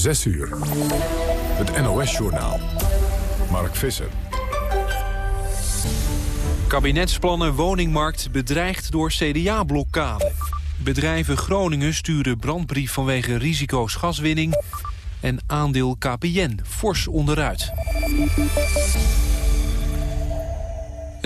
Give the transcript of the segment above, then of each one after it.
6 uur. Het NOS-journaal. Mark Visser. Kabinetsplannen woningmarkt bedreigd door CDA-blokkade. Bedrijven Groningen sturen brandbrief vanwege risico's gaswinning... en aandeel KPN fors onderuit.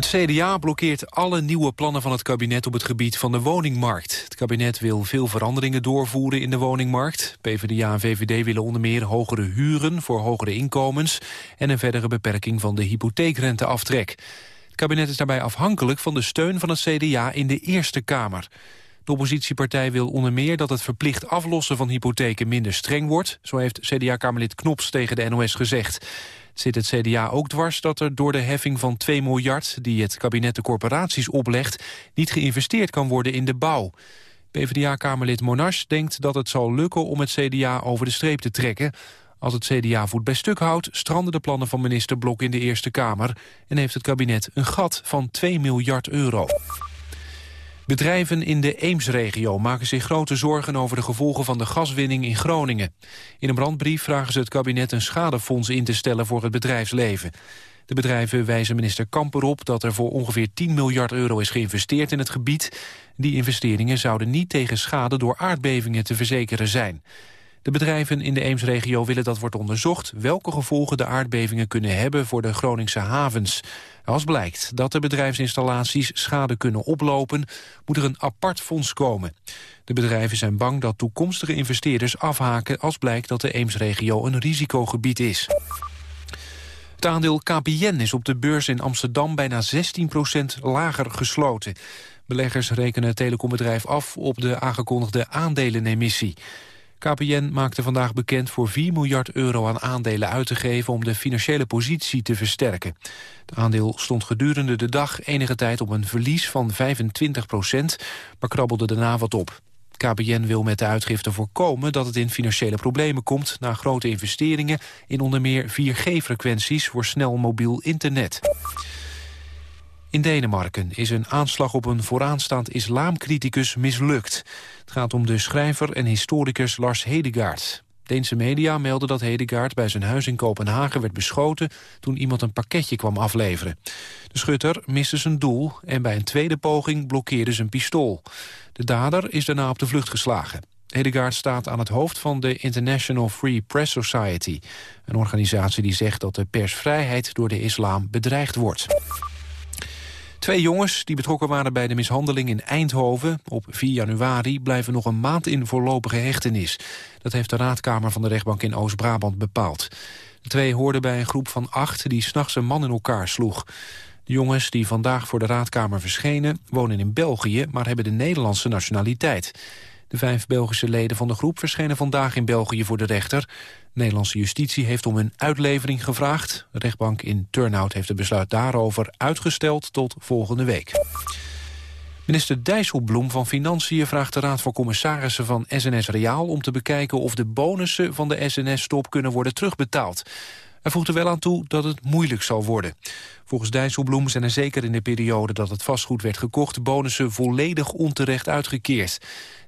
Het CDA blokkeert alle nieuwe plannen van het kabinet op het gebied van de woningmarkt. Het kabinet wil veel veranderingen doorvoeren in de woningmarkt. PvdA en VVD willen onder meer hogere huren voor hogere inkomens... en een verdere beperking van de hypotheekrenteaftrek. Het kabinet is daarbij afhankelijk van de steun van het CDA in de Eerste Kamer. De oppositiepartij wil onder meer dat het verplicht aflossen van hypotheken minder streng wordt. Zo heeft CDA-kamerlid Knops tegen de NOS gezegd zit het CDA ook dwars dat er door de heffing van 2 miljard... die het kabinet de corporaties oplegt, niet geïnvesteerd kan worden in de bouw. PvdA-kamerlid Monash denkt dat het zal lukken om het CDA over de streep te trekken. Als het CDA voet bij stuk houdt, stranden de plannen van minister Blok in de Eerste Kamer... en heeft het kabinet een gat van 2 miljard euro. Bedrijven in de Eemsregio maken zich grote zorgen over de gevolgen van de gaswinning in Groningen. In een brandbrief vragen ze het kabinet een schadefonds in te stellen voor het bedrijfsleven. De bedrijven wijzen minister Kamper op dat er voor ongeveer 10 miljard euro is geïnvesteerd in het gebied. Die investeringen zouden niet tegen schade door aardbevingen te verzekeren zijn. De bedrijven in de Eemsregio willen dat wordt onderzocht... welke gevolgen de aardbevingen kunnen hebben voor de Groningse havens. Als blijkt dat de bedrijfsinstallaties schade kunnen oplopen... moet er een apart fonds komen. De bedrijven zijn bang dat toekomstige investeerders afhaken... als blijkt dat de Eemsregio een risicogebied is. Het aandeel KPN is op de beurs in Amsterdam bijna 16% lager gesloten. Beleggers rekenen het telecombedrijf af op de aangekondigde aandelenemissie. KPN maakte vandaag bekend voor 4 miljard euro aan aandelen uit te geven om de financiële positie te versterken. Het aandeel stond gedurende de dag enige tijd op een verlies van 25 procent, maar krabbelde daarna wat op. KPN wil met de uitgifte voorkomen dat het in financiële problemen komt... na grote investeringen in onder meer 4G-frequenties voor snel mobiel internet. In Denemarken is een aanslag op een vooraanstaand islamcriticus mislukt. Het gaat om de schrijver en historicus Lars Hedegaard. Deense media melden dat Hedegaard bij zijn huis in Kopenhagen werd beschoten... toen iemand een pakketje kwam afleveren. De schutter miste zijn doel en bij een tweede poging blokkeerde zijn pistool. De dader is daarna op de vlucht geslagen. Hedegaard staat aan het hoofd van de International Free Press Society. Een organisatie die zegt dat de persvrijheid door de islam bedreigd wordt. Twee jongens die betrokken waren bij de mishandeling in Eindhoven op 4 januari blijven nog een maand in voorlopige hechtenis. Dat heeft de raadkamer van de rechtbank in Oost-Brabant bepaald. De twee hoorden bij een groep van acht die s'nachts een man in elkaar sloeg. De jongens die vandaag voor de raadkamer verschenen wonen in België, maar hebben de Nederlandse nationaliteit. De vijf Belgische leden van de groep verschenen vandaag in België voor de rechter. Nederlandse justitie heeft om een uitlevering gevraagd. Rechtbank in Turnhout heeft het besluit daarover uitgesteld tot volgende week. Minister Dijsselbloem van Financiën vraagt de Raad van Commissarissen van SNS Reaal om te bekijken of de bonussen van de SNS-stop kunnen worden terugbetaald. Hij voegt er wel aan toe dat het moeilijk zal worden. Volgens Dijsselbloem zijn er zeker in de periode dat het vastgoed werd gekocht... bonussen volledig onterecht uitgekeerd.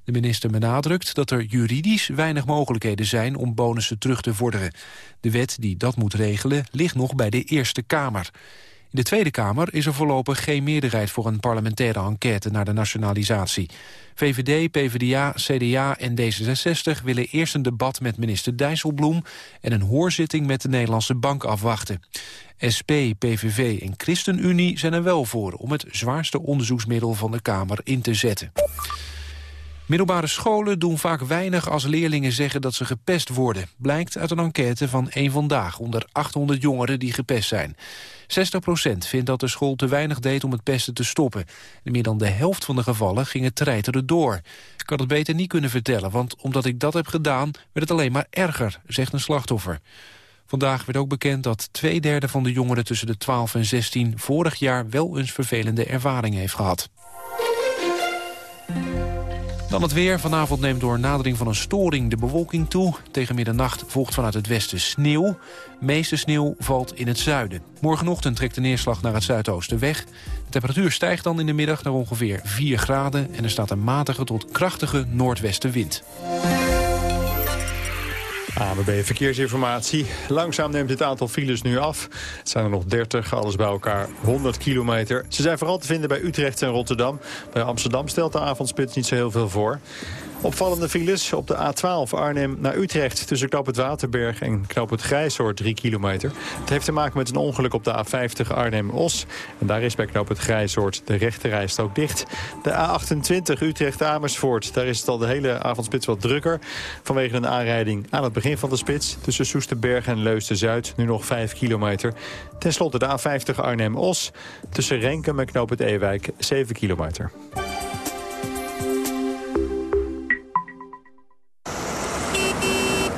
De minister benadrukt dat er juridisch weinig mogelijkheden zijn... om bonussen terug te vorderen. De wet die dat moet regelen ligt nog bij de Eerste Kamer. In de Tweede Kamer is er voorlopig geen meerderheid voor een parlementaire enquête naar de nationalisatie. VVD, PvdA, CDA en D66 willen eerst een debat met minister Dijsselbloem en een hoorzitting met de Nederlandse Bank afwachten. SP, PVV en ChristenUnie zijn er wel voor om het zwaarste onderzoeksmiddel van de Kamer in te zetten. Middelbare scholen doen vaak weinig als leerlingen zeggen dat ze gepest worden. Blijkt uit een enquête van één Vandaag onder 800 jongeren die gepest zijn. 60% vindt dat de school te weinig deed om het pesten te stoppen. In meer dan de helft van de gevallen ging het treiteren door. Ik had het beter niet kunnen vertellen, want omdat ik dat heb gedaan... werd het alleen maar erger, zegt een slachtoffer. Vandaag werd ook bekend dat twee derde van de jongeren tussen de 12 en 16... vorig jaar wel eens vervelende ervaringen heeft gehad. Dan het weer. Vanavond neemt door nadering van een storing de bewolking toe. Tegen middernacht volgt vanuit het westen sneeuw. meeste sneeuw valt in het zuiden. Morgenochtend trekt de neerslag naar het zuidoosten weg. De temperatuur stijgt dan in de middag naar ongeveer 4 graden... en er staat een matige tot krachtige noordwestenwind. ABB Verkeersinformatie. Langzaam neemt het aantal files nu af. Het zijn er nog 30, alles bij elkaar 100 kilometer. Ze zijn vooral te vinden bij Utrecht en Rotterdam. Bij Amsterdam stelt de avondspits niet zo heel veel voor. Opvallende files op de A12 Arnhem naar Utrecht... tussen Knoop het Waterberg en Knoop het Grijsoord 3 kilometer. Het heeft te maken met een ongeluk op de A50 Arnhem-Os. En daar is bij Knoop het Grijsoord de rechterrijstrook dicht. De A28 Utrecht-Amersfoort, daar is het al de hele avondspits wat drukker... vanwege een aanrijding aan het begin van de spits... tussen Soesterberg en Leusden-Zuid, nu nog 5 kilometer. Ten slotte de A50 Arnhem-Os, tussen Renkum en Knoop het Ewijk 7 kilometer.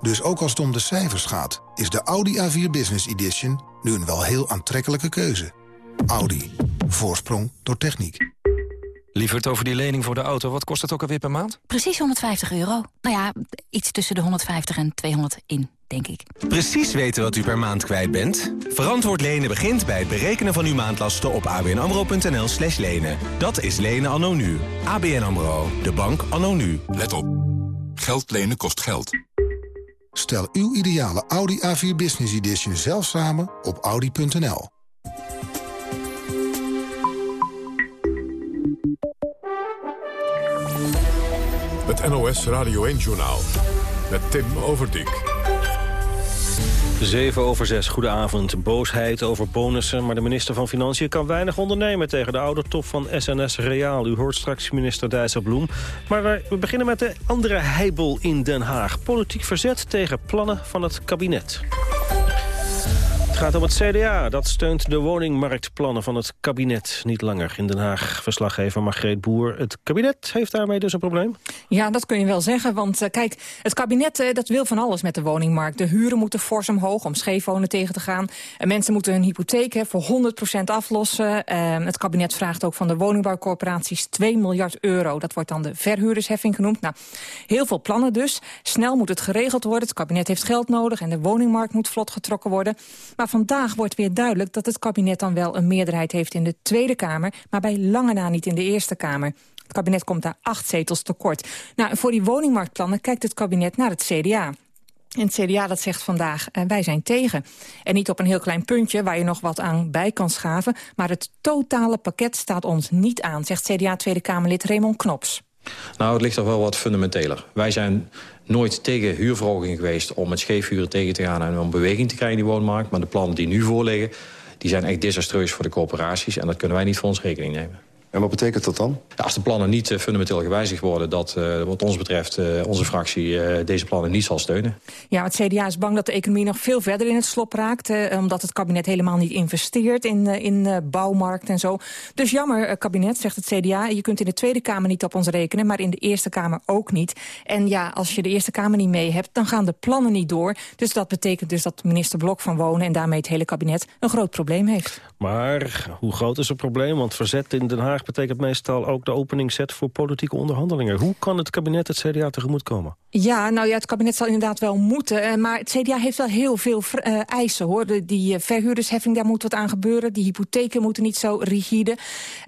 Dus ook als het om de cijfers gaat, is de Audi A4 Business Edition nu een wel heel aantrekkelijke keuze. Audi. Voorsprong door techniek. Lieverd, over die lening voor de auto, wat kost het ook alweer per maand? Precies 150 euro. Nou ja, iets tussen de 150 en 200 in, denk ik. Precies weten wat u per maand kwijt bent? Verantwoord lenen begint bij het berekenen van uw maandlasten op abnamro.nl slash lenen. Dat is lenen anno nu. ABN AMRO, de bank anno nu. Let op. Geld lenen kost geld. Stel uw ideale Audi A4 Business Edition zelf samen op audi.nl. Het NOS Radio 1-journaal. Met Tim Overdijk. 7 over 6, goedenavond. Boosheid over bonussen, maar de minister van Financiën kan weinig ondernemen tegen de oude top van SNS Reaal. U hoort straks minister Dijsselbloem. Maar we beginnen met de andere heibel in Den Haag. Politiek verzet tegen plannen van het kabinet gaat om het CDA. Dat steunt de woningmarktplannen van het kabinet niet langer. In Den Haag verslaggever Margreet Boer. Het kabinet heeft daarmee dus een probleem? Ja, dat kun je wel zeggen. Want uh, kijk, het kabinet uh, dat wil van alles met de woningmarkt. De huren moeten fors omhoog om scheefwonen tegen te gaan. Uh, mensen moeten hun hypotheek voor 100% aflossen. Het kabinet vraagt ook van de woningbouwcorporaties 2 miljard euro. Dat wordt dan de verhuurdersheffing genoemd. Nou, heel veel plannen dus. Snel moet het geregeld worden. Het kabinet heeft geld nodig en de woningmarkt moet vlot getrokken worden. Maar vandaag wordt weer duidelijk dat het kabinet dan wel een meerderheid heeft in de Tweede Kamer, maar bij lange na niet in de Eerste Kamer. Het kabinet komt daar acht zetels tekort. Nou, voor die woningmarktplannen kijkt het kabinet naar het CDA. En het CDA dat zegt vandaag, uh, wij zijn tegen. En niet op een heel klein puntje waar je nog wat aan bij kan schaven... maar het totale pakket staat ons niet aan, zegt CDA Tweede Kamerlid Raymond Knops. Nou, het ligt toch wel wat fundamenteler. Wij zijn nooit tegen huurverhoging geweest om het scheefhuren tegen te gaan... en om beweging te krijgen in die woonmarkt. Maar de plannen die nu voorliggen, die zijn echt desastreus voor de corporaties... en dat kunnen wij niet voor ons rekening nemen. En wat betekent dat dan? als de plannen niet uh, fundamenteel gewijzigd worden... dat uh, wat ons betreft uh, onze fractie deze plannen niet zal steunen. Ja, het CDA is bang dat de economie nog veel verder in het slop raakt... omdat het kabinet helemaal niet investeert in, in bouwmarkt en zo. Dus jammer, kabinet, zegt het CDA. Je kunt in de Tweede Kamer niet op ons rekenen... maar in de Eerste Kamer ook niet. En ja, als je de Eerste Kamer niet mee hebt... dan gaan de plannen niet door. Dus dat betekent dus dat minister Blok van Wonen... en daarmee het hele kabinet een groot probleem heeft. Maar hoe groot is het probleem? Want verzet in Den Haag betekent meestal ook de opening zet voor politieke onderhandelingen. Hoe kan het kabinet het CDA tegemoetkomen? Ja, nou ja, het kabinet zal inderdaad wel moeten. Eh, maar het CDA heeft wel heel veel uh, eisen, hoor. Die uh, verhuurdersheffing, daar moet wat aan gebeuren. Die hypotheken moeten niet zo rigide.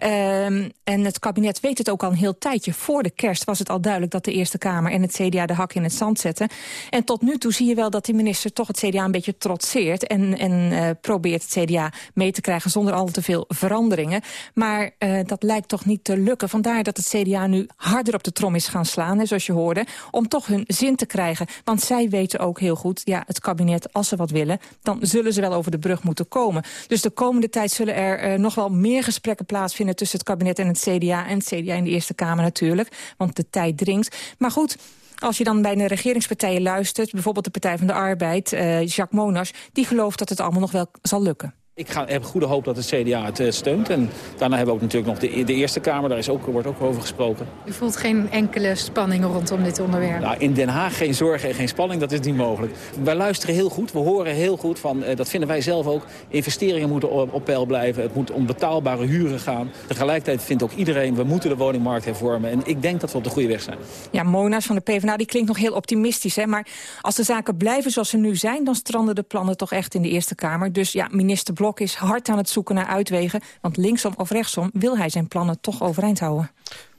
Uh, en het kabinet weet het ook al een heel tijdje. Voor de kerst was het al duidelijk dat de Eerste Kamer en het CDA de hak in het zand zetten. En tot nu toe zie je wel dat de minister toch het CDA een beetje trotseert. En, en probeert het CDA mee te krijgen zonder al te veel veranderingen. Maar dat lijkt toch niet te lukken. Vandaar dat het CDA nu harder op de trom is gaan slaan, hè, zoals je hoorde... om toch zin te krijgen. Want zij weten ook heel goed, ja, het kabinet, als ze wat willen... dan zullen ze wel over de brug moeten komen. Dus de komende tijd zullen er uh, nog wel meer gesprekken plaatsvinden... tussen het kabinet en het CDA. En het CDA in de Eerste Kamer natuurlijk, want de tijd dringt. Maar goed... Als je dan bij de regeringspartijen luistert, bijvoorbeeld de Partij van de Arbeid, uh, Jacques Monas, die gelooft dat het allemaal nog wel zal lukken. Ik ga, heb goede hoop dat het CDA het uh, steunt. En daarna hebben we ook natuurlijk nog de, de Eerste Kamer. Daar is ook, wordt ook over gesproken. U voelt geen enkele spanning rondom dit onderwerp? Nou, in Den Haag geen zorgen en geen spanning, dat is niet mogelijk. Wij luisteren heel goed, we horen heel goed van, uh, dat vinden wij zelf ook... investeringen moeten op, op, peil blijven, het moet om betaalbare huren gaan. Tegelijkertijd vindt ook iedereen, we moeten de woningmarkt hervormen. En ik denk dat we op de goede weg zijn. Ja, Mona's van de PvdA, die klinkt nog heel optimistisch. Hè? Maar als de zaken blijven zoals ze nu zijn... dan stranden de plannen toch echt in de Eerste Kamer. Dus ja, minister Blok is hard aan het zoeken naar uitwegen. Want linksom of rechtsom wil hij zijn plannen toch overeind houden.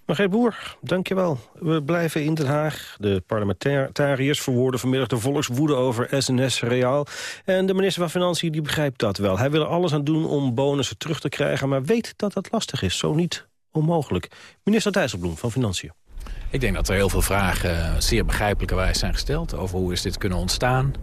Margreet Boer, dankjewel. We blijven in Den Haag. De parlementariërs verwoorden vanmiddag de volkswoede over SNS Reaal. En de minister van Financiën die begrijpt dat wel. Hij wil er alles aan doen om bonussen terug te krijgen... maar weet dat dat lastig is, zo niet onmogelijk. Minister Dijsselbloem van Financiën. Ik denk dat er heel veel vragen zeer begrijpelijkerwijs zijn gesteld... over hoe is dit kunnen ontstaan,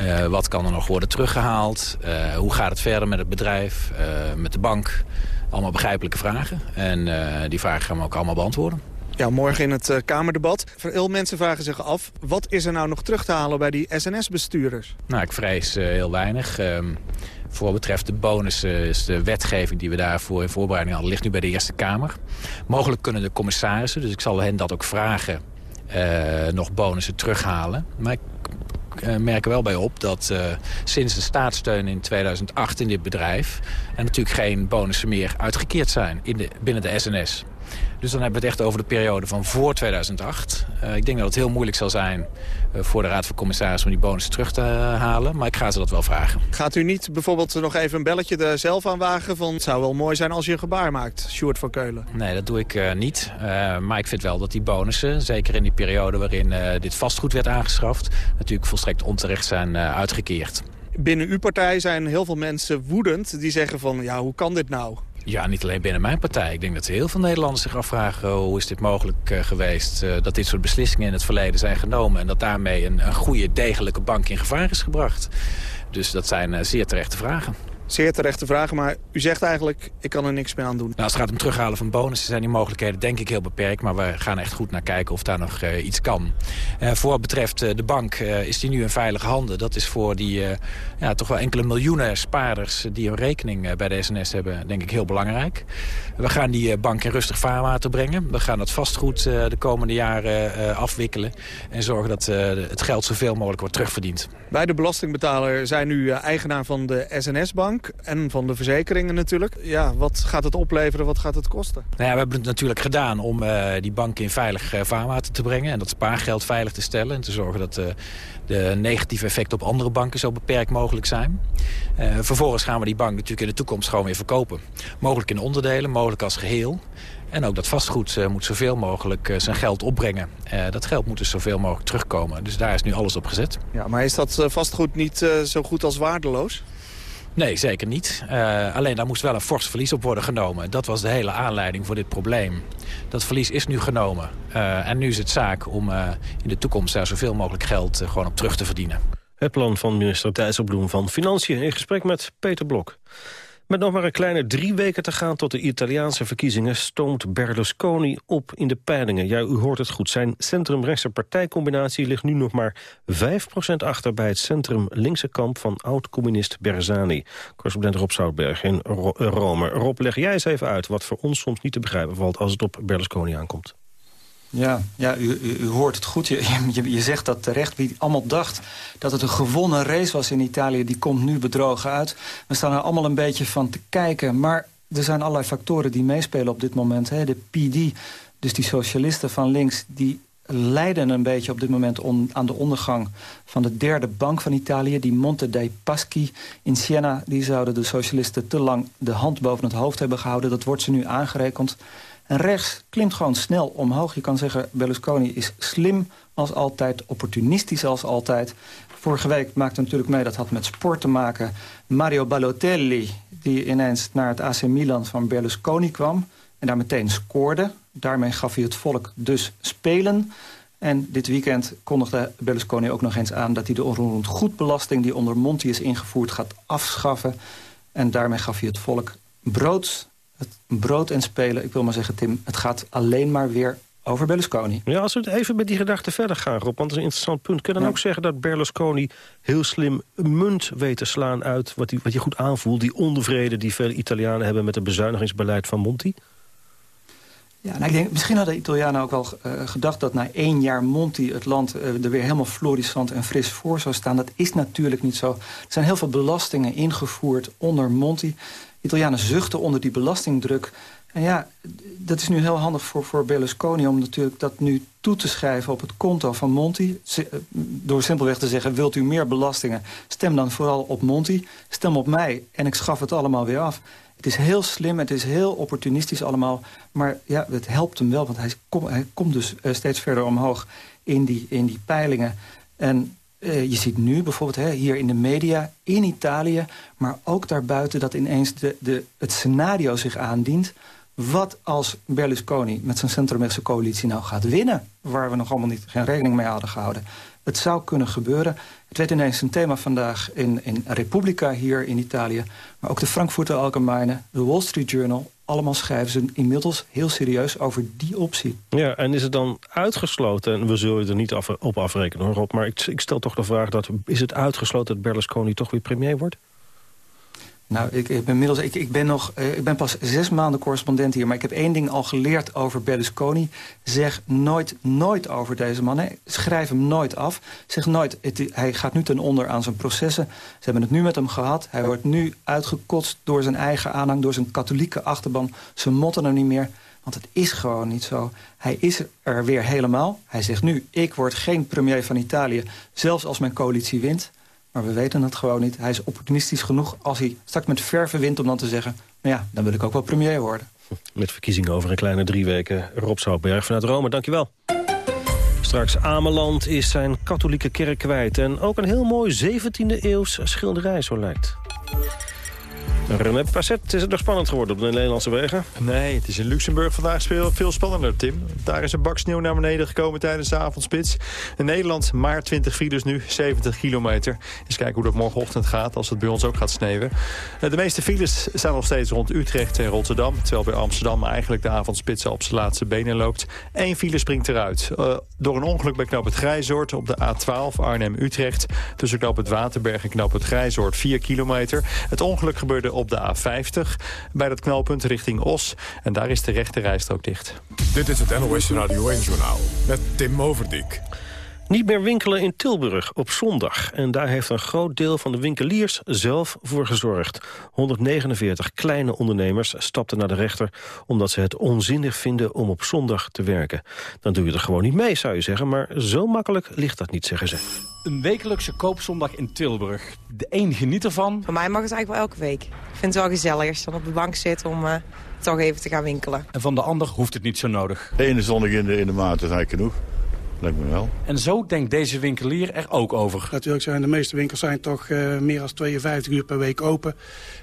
uh, wat kan er nog worden teruggehaald... Uh, hoe gaat het verder met het bedrijf, met de bank. Allemaal begrijpelijke vragen. En die vragen gaan we ook allemaal beantwoorden. Ja, morgen in het Kamerdebat. Veel mensen vragen zich af, wat is er nou nog terug te halen bij die SNS-bestuurders? Nou, ik vrees heel weinig. Ehm, voor wat betreft de bonussen is de wetgeving die we daarvoor in voorbereiding hadden... ligt nu bij de Eerste Kamer. Mogelijk kunnen de commissarissen, dus ik zal hen dat ook vragen... Nog bonussen terughalen. Maar ik merk er wel bij op dat sinds de staatssteun in 2008 in dit bedrijf... er natuurlijk geen bonussen meer uitgekeerd zijn in de, binnen de SNS. Dus dan hebben we het echt over de periode van voor 2008. Uh, ik denk dat het heel moeilijk zal zijn uh, voor de Raad van Commissarissen... om die bonus terug te halen, maar ik ga ze dat wel vragen. Gaat u niet bijvoorbeeld nog even een belletje er zelf aan wagen... van het zou wel mooi zijn als je een gebaar maakt, Sjoerd van Keulen? Nee, dat doe ik niet. maar ik vind wel dat die bonussen, zeker in die periode... waarin dit vastgoed werd aangeschaft... natuurlijk volstrekt onterecht zijn uitgekeerd. Binnen uw partij zijn heel veel mensen woedend. Die zeggen van, ja, hoe kan dit nou? Ja, niet alleen binnen mijn partij. Ik denk dat heel veel Nederlanders zich afvragen... hoe is dit mogelijk uh, geweest uh, dat dit soort beslissingen in het verleden zijn genomen... en dat daarmee een, een goede, degelijke bank in gevaar is gebracht. Dus dat zijn uh, zeer terechte vragen. Zeer terechte vragen, maar u zegt eigenlijk, ik kan er niks meer aan doen. Nou, als het gaat om terughalen van bonussen zijn die mogelijkheden denk ik heel beperkt. Maar we gaan echt goed naar kijken of daar nog uh, iets kan. Uh, voor wat betreft uh, de bank is die nu in veilige handen. Dat is voor die ja, toch wel enkele miljoenen spaarders die een rekening bij de SNS hebben, denk ik heel belangrijk. We gaan die bank in rustig vaarwater brengen. We gaan dat vastgoed de komende jaren afwikkelen. En zorgen dat het geld zoveel mogelijk wordt terugverdiend. Bij de belastingbetaler zijn nu eigenaar van de SNS-bank en van de verzekeringen natuurlijk. Ja, wat gaat het opleveren, wat gaat het kosten? Nou ja, we hebben het natuurlijk gedaan om uh, die banken in veilig uh, vaarwater te brengen... en dat spaargeld veilig te stellen en te zorgen dat uh, de negatieve effecten op andere banken zo beperkt mogelijk zijn. vervolgens gaan we die bank natuurlijk in de toekomst gewoon weer verkopen. Mogelijk in onderdelen, mogelijk als geheel. En ook dat vastgoed uh, moet zoveel mogelijk uh, zijn geld opbrengen. Uh, dat geld moet dus zoveel mogelijk terugkomen. Dus daar is nu alles op gezet. Ja, maar is dat vastgoed niet zo goed als waardeloos? Nee, zeker niet. Uh, alleen daar moest wel een fors verlies op worden genomen. Dat was de hele aanleiding voor dit probleem. Dat verlies is nu genomen. Uh, en nu is het zaak om uh, in de toekomst daar zoveel mogelijk geld gewoon op terug te verdienen. Het plan van minister Dijsselbloem van Financiën in gesprek met Peter Blok. Met nog maar een kleine drie weken te gaan tot de Italiaanse verkiezingen... stoomt Berlusconi op in de peilingen. Ja, u hoort het goed. Zijn centrumrechtse partijcombinatie ligt nu nog maar 5% achter... bij het centrum-linkse kamp van oud-communist Berzani. Correspondent Rob Zoutberg in Rome. Rob, leg jij eens even uit wat voor ons soms niet te begrijpen valt... als het op Berlusconi aankomt. Ja, ja u, u, hoort het goed. Je, je, je, zegt dat terecht. Wie allemaal dacht dat het een gewonnen race was in Italië... die komt nu bedrogen uit. We staan er allemaal een beetje van te kijken. Maar er zijn allerlei factoren die meespelen op dit moment. Hè. De PD, dus die socialisten van links... die lijden een beetje op dit moment aan de ondergang van de derde bank van Italië. Die Monte dei Paschi in Siena. Die zouden de socialisten te lang de hand boven het hoofd hebben gehouden. Dat wordt ze nu aangerekend. En rechts klimt gewoon snel omhoog. Je kan zeggen, Berlusconi is slim als altijd, opportunistisch als altijd. Vorige week maakte natuurlijk mee, dat had met sport te maken. Mario Balotelli, die ineens naar het AC Milan van Berlusconi kwam... en daar meteen scoorde. Daarmee gaf hij het volk dus spelen. En dit weekend kondigde Berlusconi ook nog eens aan... dat hij de onroerend goedbelasting die onder Monti is ingevoerd gaat afschaffen. En daarmee gaf hij het volk brood, het brood en spelen. Ik wil maar zeggen, Tim, het gaat alleen maar weer over Berlusconi. Ja, als we het even met die gedachte verder gaan, Rob, want dat is een interessant punt. Kun je dan ook zeggen dat Berlusconi heel slim munt weet te slaan uit... wat, die, wat je goed aanvoelt, die onvrede die veel Italianen hebben... met het bezuinigingsbeleid van Monti? Ja, nou, ik denk, misschien hadden de Italianen ook wel uh, gedacht dat na één jaar Monti het land uh, er weer helemaal florissant en fris voor zou staan. Dat is natuurlijk niet zo. Er zijn heel veel belastingen ingevoerd onder Monti. Italianen zuchten onder die belastingdruk. En ja, dat is nu heel handig voor, voor Berlusconi om natuurlijk dat nu toe te schrijven op het konto van Monti. Door simpelweg te zeggen, wilt u meer belastingen? Stem dan vooral op Monti. Stem op mij en ik schaf het allemaal weer af. Het is heel slim, het is heel opportunistisch allemaal. Maar ja, het helpt hem wel, want hij, kom, hij komt dus uh, steeds verder omhoog in die, in die peilingen. En uh, je ziet nu bijvoorbeeld hè, hier in de media, in Italië... maar ook daarbuiten dat ineens de, de, het scenario zich aandient... wat als Berlusconi met zijn centrumrechtse coalitie nou gaat winnen... waar we nog allemaal niet, geen rekening mee hadden gehouden... Het zou kunnen gebeuren. Het werd ineens een thema vandaag in, in Repubblica hier in Italië. Maar ook de Frankfurter Allgemeine, de Wall Street Journal... allemaal schrijven ze inmiddels heel serieus over die optie. Ja, en is het dan uitgesloten... en we zullen er niet op afrekenen, hoor, Rob... maar ik, ik stel toch de vraag, dat, is het uitgesloten dat Berlusconi toch weer premier wordt? Nou, ik, ik, ben inmiddels, ik, ik, ben nog, uh, ik ben pas zes maanden correspondent hier... maar ik heb één ding al geleerd over Berlusconi. Zeg nooit, nooit over deze man. Schrijf hem nooit af. Zeg nooit, hij gaat nu ten onder aan zijn processen. Ze hebben het nu met hem gehad. Hij wordt nu uitgekotst door zijn eigen aanhang... door zijn katholieke achterban. Ze motten hem niet meer. Want het is gewoon niet zo. Hij is er weer helemaal. Hij zegt nu, ik word geen premier van Italië... zelfs als mijn coalitie wint... Maar we weten het gewoon niet. Hij is opportunistisch genoeg als hij straks met verven wint om dan te zeggen... nou ja, dan wil ik ook wel premier worden. Met verkiezingen over een kleine drie weken. Rob Zoutberg vanuit Rome, dankjewel. Straks Ameland is zijn katholieke kerk kwijt. En ook een heel mooi 17e eeuws schilderij, zo lijkt. René Passet, is het nog spannend geworden op de Nederlandse wegen? Nee, het is in Luxemburg vandaag veel, spannender, Tim. Daar is een bak sneeuw naar beneden gekomen tijdens de avondspits. In Nederland maar 20 files nu, 70 kilometer. Eens kijken hoe dat morgenochtend gaat, als het bij ons ook gaat sneeuwen. Eh, de meeste files staan nog steeds rond Utrecht en Rotterdam. Terwijl bij Amsterdam eigenlijk de avondspits op zijn laatste benen loopt. Eén file springt eruit. Uh, door een ongeluk bij Knap het Grijzoord op de A12 Arnhem-Utrecht. Tussen Knap het Waterberg en Knap het Grijzoord 4 kilometer. Het ongeluk gebeurde op de A50 bij dat knelpunt richting Os. En daar is de rechte rijstrook dicht. Dit is het NOS Radio 1-journaal met Tim Overdijk. Niet meer winkelen in Tilburg op zondag. En daar heeft een groot deel van de winkeliers zelf voor gezorgd. 149 kleine ondernemers stapten naar de rechter... omdat ze het onzinnig vinden om op zondag te werken. Dan doe je er gewoon niet mee, zou je zeggen. Maar zo makkelijk ligt dat niet, zeggen ze. Een wekelijkse koopzondag in Tilburg. De een geniet ervan. Voor mij mag het eigenlijk wel elke week. Ik vind het wel gezellig als je dan op de bank zit om... Uh, toch even te gaan winkelen. En van de ander hoeft het niet zo nodig. De ene zondag in de, in de maand is eigenlijk genoeg. Lijkt me wel. En zo denkt deze winkelier er ook over. Natuurlijk zijn de meeste winkels zijn toch uh, meer dan 52 uur per week open.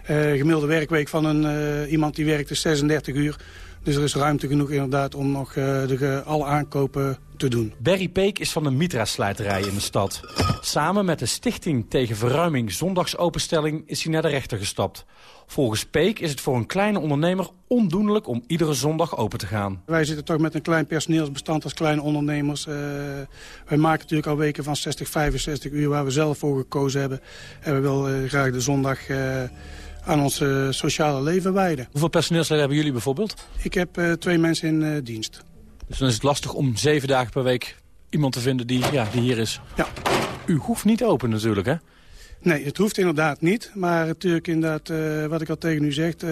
Uh, gemiddelde werkweek van een, uh, iemand die werkt is 36 uur. Dus er is ruimte genoeg inderdaad om nog de, alle aankopen te doen. Berry Peek is van de Mitra-slijterij in de stad. Samen met de Stichting tegen Verruiming Zondagsopenstelling is hij naar de rechter gestapt. Volgens Peek is het voor een kleine ondernemer ondoenlijk om iedere zondag open te gaan. Wij zitten toch met een klein personeelsbestand als kleine ondernemers. Uh, wij maken natuurlijk al weken van 60, 65 uur waar we zelf voor gekozen hebben. En we willen uh, graag de zondag... Uh, aan ons sociale leven wijden. Hoeveel personeelsleden hebben jullie bijvoorbeeld? Ik heb twee mensen in dienst. Dus dan is het lastig om zeven dagen per week iemand te vinden die, ja, die hier is. Ja. U hoeft niet open natuurlijk, hè? Nee, het hoeft inderdaad niet. Maar natuurlijk inderdaad, uh, wat ik al tegen u zeg... Uh,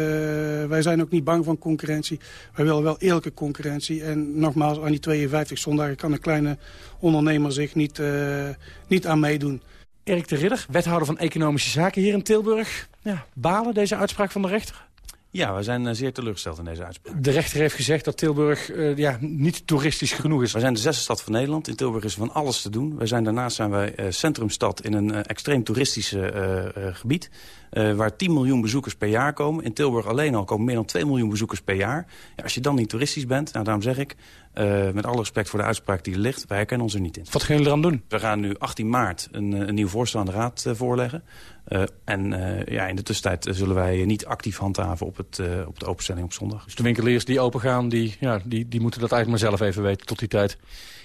wij zijn ook niet bang van concurrentie. Wij willen wel eerlijke concurrentie. En nogmaals, aan die 52 zondagen kan een kleine ondernemer zich niet, uh, niet aan meedoen. Erik de Ridder, wethouder van Economische Zaken hier in Tilburg. Ja, balen deze uitspraak van de rechter? Ja, we zijn zeer teleurgesteld in deze uitspraak. De rechter heeft gezegd dat Tilburg uh, ja, niet toeristisch genoeg is. We zijn de zesde stad van Nederland. In Tilburg is van alles te doen. We zijn, daarnaast zijn wij uh, centrumstad in een uh, extreem toeristisch gebied. waar 10 miljoen bezoekers per jaar komen. In Tilburg alleen al komen meer dan 2 miljoen bezoekers per jaar. Ja, als je dan niet toeristisch bent, nou, daarom zeg ik... met alle respect voor de uitspraak die er ligt, wij herkennen ons er niet in. Wat gaan jullie eraan doen? We gaan nu 18 maart een, een nieuw voorstel aan de Raad voorleggen. Uh, en ja, in de tussentijd zullen wij niet actief handhaven op, het, op de openstelling op zondag. Dus de winkeliers die open gaan, die, ja, die, die moeten dat eigenlijk maar zelf even weten tot die tijd?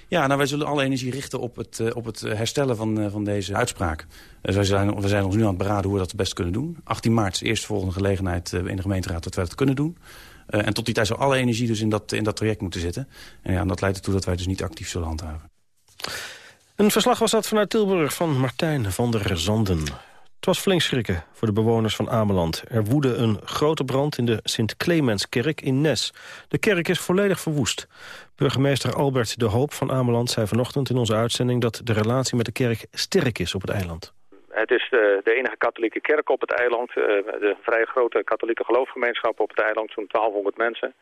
Ja, nou, wij zullen alle energie richten op het, op het herstellen van, van deze uitspraak. Dus wij zijn, we zijn ons nu aan het beraden hoe we dat het best kunnen doen. 18 maart is de eerstvolgende gelegenheid in de gemeenteraad dat wij dat kunnen doen. En tot die tijd zal alle energie dus in dat, in dat traject moeten zitten. En ja, dat leidt ertoe dat wij dus niet actief zullen handhaven. Een verslag was dat vanuit Tilburg van Martijn van der Zanden. Het was flink schrikken voor de bewoners van Ameland. Er woedde een grote brand in de Sint-Clemenskerk in Nes. De kerk is volledig verwoest. Burgemeester Albert de Hoop van Ameland zei vanochtend in onze uitzending... dat de relatie met de kerk sterk is op het eiland. Het is de, de enige katholieke kerk op het eiland. Uh, de vrij grote katholieke geloofgemeenschap op het eiland, zo'n 1200 mensen.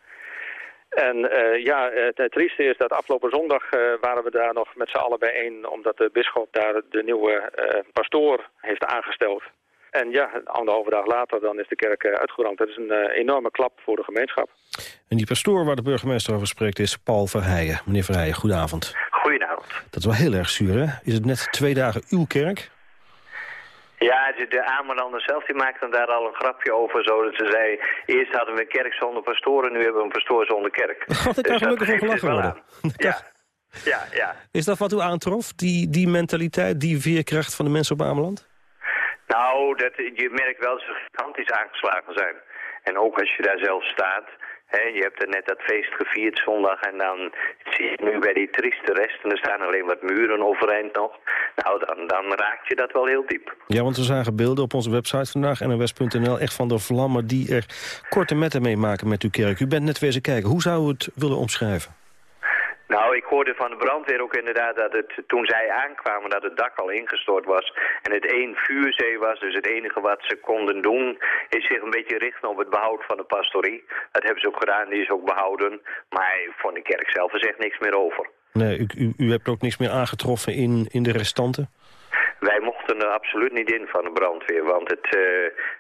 En uh, ja, het, het trieste is dat afgelopen zondag uh, waren we daar nog met z'n allen bijeen... omdat de bisschop daar de nieuwe uh, pastoor heeft aangesteld. En ja, anderhalve dag later dan is de kerk uitgeramd. Dat is een enorme klap voor de gemeenschap. En die pastoor waar de burgemeester over spreekt is Paul Verheijen. Meneer Verheijen, goedenavond. Goedenavond. Dat is wel heel erg zuur, hè? Is het net twee dagen uw kerk? Ja, de, de Amelander zelf die maakte daar al een grapje over. Zo dat ze zei, eerst hadden we een kerk zonder pastoren, nu hebben we een pastoor zonder kerk. God, ik kan gelukkig van gelachen worden. Ja. ja, ja. Is dat wat u aantrof, die, die mentaliteit, die veerkracht van de mensen op Ameland? Nou, dat, je merkt wel dat ze gigantisch aangeslagen zijn. En ook als je daar zelf staat, je hebt er net dat feest gevierd zondag en dan zie je nu bij die trieste resten, er staan alleen wat muren overeind nog. Nou, dan, dan raak je dat wel heel diep. Ja, want we zagen beelden op onze website vandaag, nws.nl, echt van de vlammen die er korte metten mee maken met uw kerk. U bent net weer eens kijken. Hoe zou u het willen omschrijven? Nou, ik hoorde van de brandweer ook inderdaad dat het toen zij aankwamen dat het dak al ingestort was. En het één vuurzee was, dus het enige wat ze konden doen is zich een beetje richten op het behoud van de pastorie. Dat hebben ze ook gedaan, die is ook behouden. Maar van de kerk zelf is echt niks meer over. Nee, u, u, u hebt ook niks meer aangetroffen in, in de restanten? Wij mochten er absoluut niet in van de brandweer, want het, uh,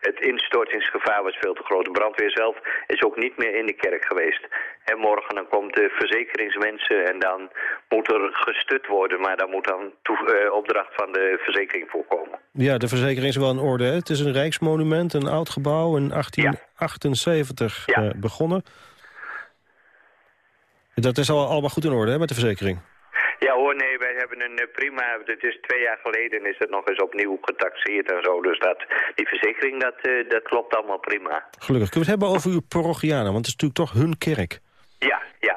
het instortingsgevaar was veel te groot. De brandweer zelf is ook niet meer in de kerk geweest. En morgen dan komt de verzekeringsmensen en dan moet er gestut worden, maar dan moet dan uh, opdracht van de verzekering voorkomen. Ja, de verzekering is wel in orde. Hè? Het is een rijksmonument, een oud gebouw in 1878 ja. uh, begonnen. Dat is al allemaal goed in orde hè, met de verzekering? Ja hoor, nee, wij hebben een uh, prima... Het is twee jaar geleden is het nog eens opnieuw getaxeerd en zo. Dus dat, die verzekering, dat, uh, dat klopt allemaal prima. Gelukkig. Kunnen we het hebben over uw parochianen? Want het is natuurlijk toch hun kerk. Ja, ja.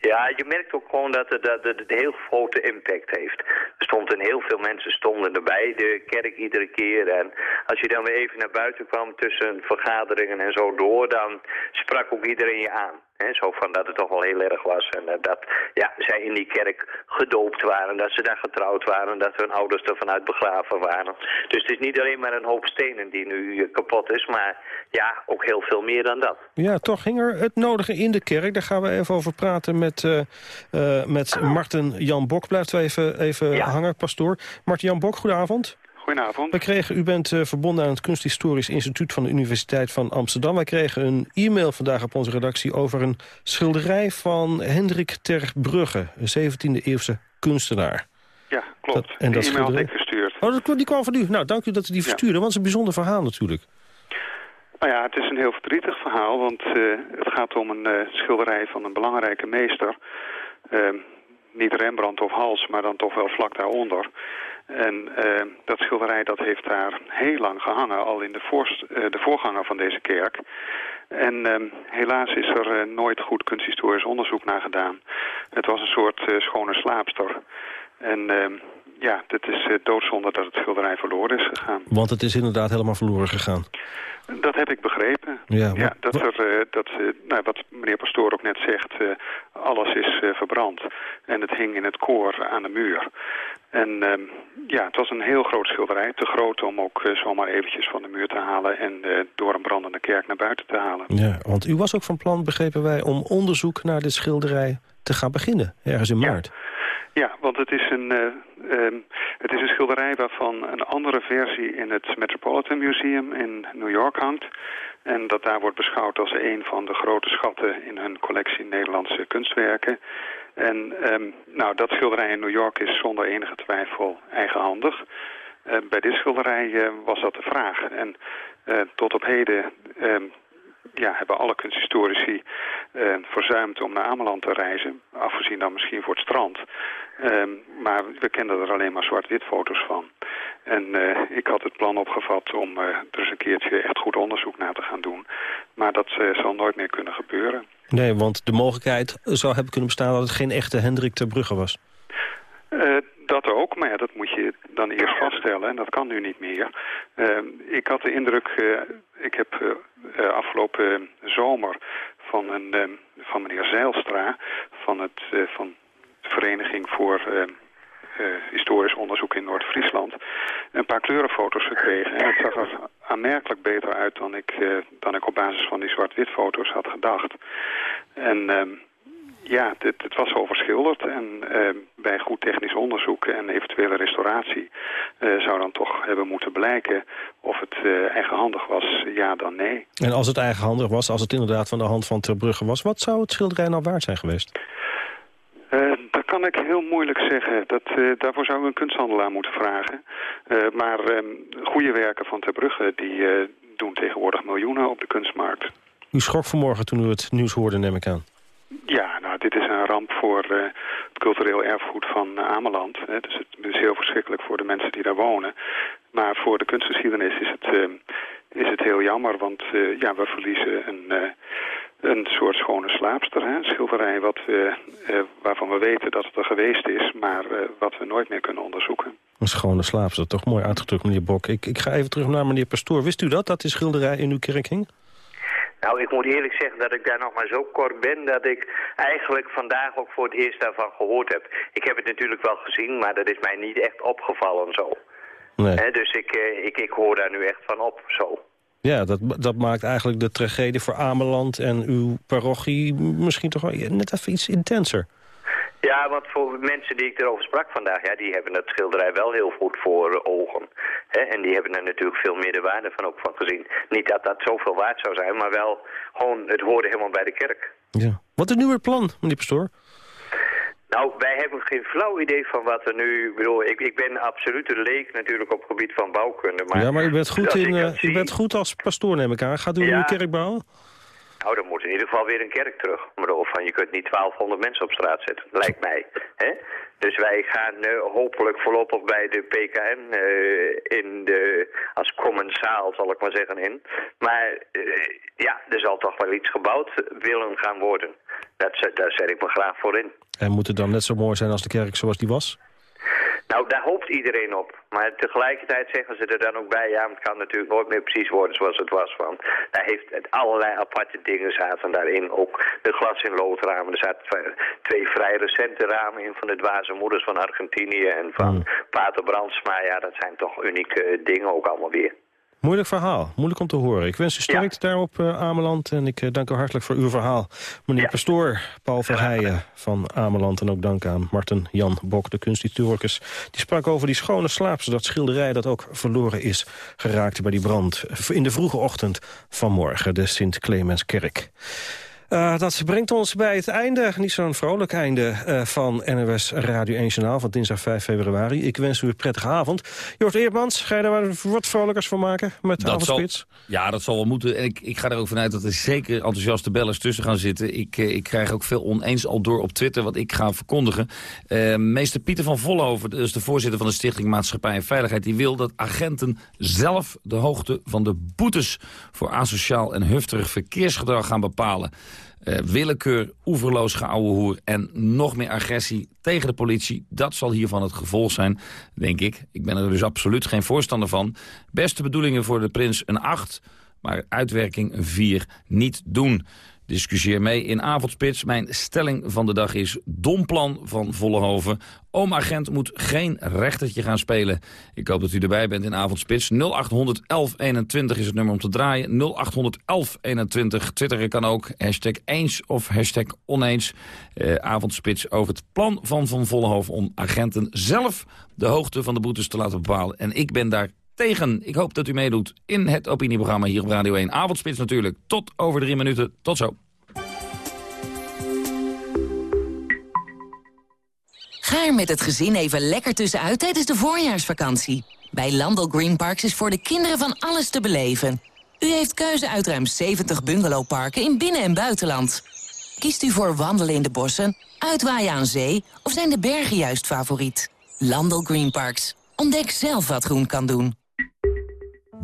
Ja, je merkt ook gewoon dat het, dat het een heel grote impact heeft. Er stonden heel veel mensen stonden erbij, de kerk iedere keer. En als je dan weer even naar buiten kwam tussen vergaderingen en zo door... dan sprak ook iedereen je aan. He, zo van dat het toch wel heel erg was. En uh, dat ja, zij in die kerk gedoopt waren, dat ze daar getrouwd waren, dat hun ouders er vanuit begraven waren. Dus het is niet alleen maar een hoop stenen die nu kapot is, maar ja, ook heel veel meer dan dat. Ja, toch ging er het nodige in de kerk. Daar gaan we even over praten met, uh, met Marten Jan Bok. Blijft u even, even ja. hangen, pastoor. Marten Jan Bok, goedenavond. Goedenavond. We kregen, u bent uh, verbonden aan het Kunsthistorisch Instituut van de Universiteit van Amsterdam. Wij kregen een e-mail vandaag op onze redactie over een schilderij van Hendrik ter Brugge, een 17e eeuwse kunstenaar. Ja, klopt. Dat, en dat e-mail had ik verstuurd. Oh, dat, die kwam van u. Nou, dank u dat u die verstuurde, ja. want het is een bijzonder verhaal natuurlijk. Nou ja, het is een heel verdrietig verhaal, want uh, het gaat om een uh, schilderij van een belangrijke meester. niet Rembrandt of Hals, maar dan toch wel vlak daaronder. En uh, dat schilderij dat heeft daar heel lang gehangen, al in de, voorst, uh, de voorganger van deze kerk. En uh, helaas is er nooit goed kunsthistorisch onderzoek naar gedaan. Het was een soort schone slaapster. En ja, het is uh, doodzonde dat het schilderij verloren is gegaan. Want het is inderdaad helemaal verloren gegaan. Dat heb ik begrepen. Ja, ja dat er, uh, dat, uh, nou, wat meneer Pastoor ook net zegt, alles is verbrand. En het hing in het koor aan de muur. En ehm, ja, het was een heel groot schilderij. Te groot om ook zomaar eventjes van de muur te halen... en door een brandende kerk naar buiten te halen. Ja, want u was ook van plan, begrepen wij, om onderzoek naar dit schilderij te gaan beginnen. Ergens in maart. Ja. Want het is, een, uh, um, het is een schilderij waarvan een andere versie in het Metropolitan Museum in New York hangt. En dat daar wordt beschouwd als een van de grote schatten in hun collectie Nederlandse kunstwerken. En um, nou, dat schilderij in New York is zonder enige twijfel eigenhandig. Uh, bij dit schilderij uh, was dat de vraag. En tot op heden um, ja, hebben alle kunsthistorici uh, verzuimd om naar Ameland te reizen. Afgezien dan misschien voor het strand. Uh, maar we kenden er alleen maar zwart-wit foto's van. En uh, ik had het plan opgevat om er eens een keertje echt goed onderzoek naar te gaan doen. Maar dat zal nooit meer kunnen gebeuren. Nee, want de mogelijkheid zou hebben kunnen bestaan dat het geen echte Hendrik ter Brugge was. Dat ook, maar ja, dat moet je dan eerst vaststellen en dat kan nu niet meer. Uh, ik had de indruk, uh, ik heb uh, afgelopen zomer van, een, van meneer Zeilstra van, het, van de Vereniging voor Historisch Onderzoek in Noord-Friesland een paar kleurenfoto's gekregen. En het zag er aanmerkelijk beter uit dan ik, dan ik op basis van die zwart-wit foto's had gedacht. En ehm, ja, het, het, was al verschilderd en uh, bij goed technisch onderzoek en eventuele restauratie uh, zou dan toch hebben moeten blijken of het uh, eigenhandig was, ja dan nee. En als het eigenhandig was, als het inderdaad van de hand van Terbrugge was, wat zou het schilderij nou waard zijn geweest? dat kan ik heel moeilijk zeggen. Dat, daarvoor zou u een kunsthandelaar moeten vragen. maar ehm, goede werken van Terbrugge die doen tegenwoordig miljoenen op de kunstmarkt. U schrok vanmorgen toen u het nieuws hoorde, neem ik aan. Ja, nou, dit is een ramp voor uh, het cultureel erfgoed van uh, Ameland. Dus het is heel verschrikkelijk voor de mensen die daar wonen. Maar voor de kunstgeschiedenis is het, uh, is het heel jammer, want ja, we verliezen een, een soort schone slaapster. Hè. Een schilderij wat we, waarvan we weten dat het er geweest is, maar wat we nooit meer kunnen onderzoeken. Een schone slaapster, toch mooi uitgedrukt, meneer Bok. Ik, ik ga even terug naar meneer Pastoor. Wist u dat, dat die schilderij in uw kerk hing? Nou, ik moet eerlijk zeggen dat ik daar nog maar zo kort ben dat ik eigenlijk vandaag ook voor het eerst daarvan gehoord heb. Ik heb het natuurlijk wel gezien, maar dat is mij niet echt opgevallen zo. Nee. He, dus ik, ik, ik hoor daar nu echt van op, zo. Ja, dat, dat maakt eigenlijk de tragedie voor Ameland en uw parochie misschien toch wel net even iets intenser. Ja, want voor mensen die ik erover sprak vandaag, ja, die hebben het schilderij wel heel goed voor ogen. Hè? En die hebben er natuurlijk veel meer de waarde van ook van gezien. Niet dat dat zoveel waard zou zijn, maar wel gewoon, het hoorde helemaal bij de kerk. Ja. Wat is nu het plan, meneer Pastoor? Nou, wij hebben geen flauw idee van wat er nu... Ik bedoel, ik, ik ben absoluut een leek natuurlijk op het gebied van bouwkunde. Maar ja, maar u bent goed, in, uh, u bent goed als pastoor, neem ik aan. Gaat u ja. een kerk bouwen? Nou, dan moet in ieder geval weer een kerk terug. Maar van, je kunt niet 1200 mensen op straat zetten, lijkt mij. Dus wij gaan uh, hopelijk voorlopig bij de PKN uh, in de, als commensaal, zal ik maar zeggen, in. Maar uh, ja, er zal toch wel iets gebouwd willen gaan worden. Dat, daar zet ik me graag voor in. En moet het dan net zo mooi zijn als de kerk zoals die was? Nou, daar hoopt iedereen op. Maar tegelijkertijd zeggen ze er dan ook bij... ja, het kan natuurlijk nooit meer precies worden zoals het was. Want daar heeft het allerlei aparte dingen zaten daarin. Ook de glas- in loodramen. Er zaten twee vrij recente ramen in... van de dwaze moeders van Argentinië en van mm. Pater Brandsma. Ja, dat zijn toch unieke dingen ook allemaal weer. Moeilijk verhaal, moeilijk om te horen. Ik wens u sterkte ja. daarop, uh, Ameland. En ik uh, dank u hartelijk voor uw verhaal. Meneer ja. Pastoor, Paul Verheijen van Ameland. En ook dank aan Martin Jan Bok, de kunsthistoricus. Die sprak over die schone slaapster, dat schilderij dat ook verloren is geraakt bij die brand. In de vroege ochtend van morgen, de Sint-Clemenskerk. Uh, dat brengt ons bij het einde, niet zo'n vrolijk einde... Uh, van NOS Radio 1 Journaal van dinsdag 5 februari. Ik wens u een prettige avond. Jort Eermans, ga je daar wat vrolijkers van maken met de avondspits? Ja, dat zal wel moeten. En ik, ik ga er ook vanuit dat er zeker enthousiaste bellers tussen gaan zitten. Ik, uh, ik krijg ook veel oneens al door op Twitter wat ik ga verkondigen. meester Pieter van Vollenhoven, dus de voorzitter van de Stichting Maatschappij en Veiligheid... die wil dat agenten zelf de hoogte van de boetes... voor asociaal en hufterig verkeersgedrag gaan bepalen... Uh, willekeur, oeverloos geouwe hoer en nog meer agressie tegen de politie. Dat zal hiervan het gevolg zijn, denk ik. Ik ben er dus absoluut geen voorstander van. Beste bedoelingen voor de prins een 8, maar uitwerking een 4 niet doen. Discussieer mee in Avondspits. Mijn stelling van de dag is dom plan van Vollehoven. Oom Agent moet geen rechtertje gaan spelen. Ik hoop dat u erbij bent in Avondspits. 0800 1121 is het nummer om te draaien. 0800 1121. Twitteren kan ook. Hashtag eens of hashtag oneens. Eh, avondspits over het plan van Van Vollenhoven om agenten zelf de hoogte van de boetes te laten bepalen. En ik ben daar tegen. Ik hoop dat u meedoet in het opinieprogramma hier op Radio 1. Avondspits natuurlijk. Tot over drie minuten. Tot zo. Ga er met het gezin even lekker tussenuit tijdens de voorjaarsvakantie. Bij Landel Green Parks is voor de kinderen van alles te beleven. U heeft keuze uit ruim 70 bungalowparken in binnen- en buitenland. Kiest u voor wandelen in de bossen, uitwaaien aan zee... of zijn de bergen juist favoriet? Landel Green Parks. Ontdek zelf wat groen kan doen.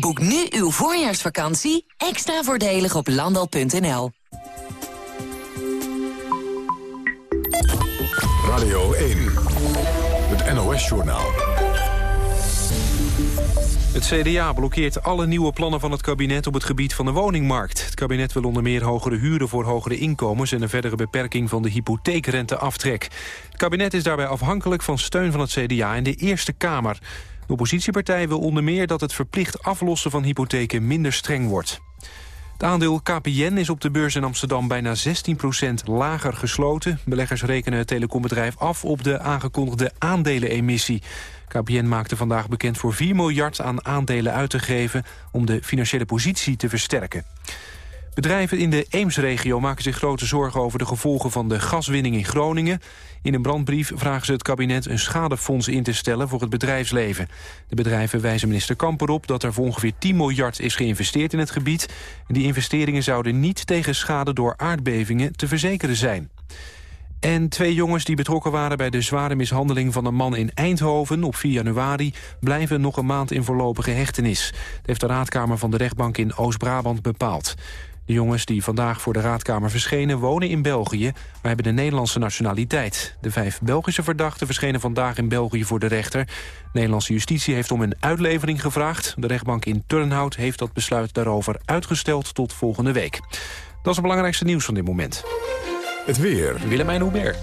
Boek nu uw voorjaarsvakantie extra voordelig op landal.nl. Radio 1, het NOS-journaal. Het CDA blokkeert alle nieuwe plannen van het kabinet op het gebied van de woningmarkt. Het kabinet wil onder meer hogere huren voor hogere inkomens... en een verdere beperking van de hypotheekrenteaftrek. Het kabinet is daarbij afhankelijk van steun van het CDA in de Eerste Kamer. De oppositiepartij wil onder meer dat het verplicht aflossen van hypotheken minder streng wordt. Het aandeel KPN is op de beurs in Amsterdam bijna 16% lager gesloten. Beleggers rekenen het telecombedrijf af op de aangekondigde aandelenemissie. KPN maakte vandaag bekend voor 4 miljard aan aandelen uit te geven... om de financiële positie te versterken. Bedrijven in de Eemsregio maken zich grote zorgen over de gevolgen van de gaswinning in Groningen. In een brandbrief vragen ze het kabinet een schadefonds in te stellen voor het bedrijfsleven. De bedrijven wijzen minister Kamper op dat er voor ongeveer 10 miljard is geïnvesteerd in het gebied. Die investeringen zouden niet tegen schade door aardbevingen te verzekeren zijn. En twee jongens die betrokken waren bij de zware mishandeling van een man in Eindhoven op 4 januari blijven nog een maand in voorlopige hechtenis. Dat heeft de raadkamer van de rechtbank in Oost-Brabant bepaald. De jongens die vandaag voor de raadkamer verschenen wonen in België... maar hebben de Nederlandse nationaliteit. De vijf Belgische verdachten verschenen vandaag in België voor de rechter. Nederlandse justitie heeft om een uitlevering gevraagd. De rechtbank in Turnhout heeft dat besluit daarover uitgesteld tot volgende week. Dat is het belangrijkste nieuws van dit moment. Het weer. Willemijn Hubert.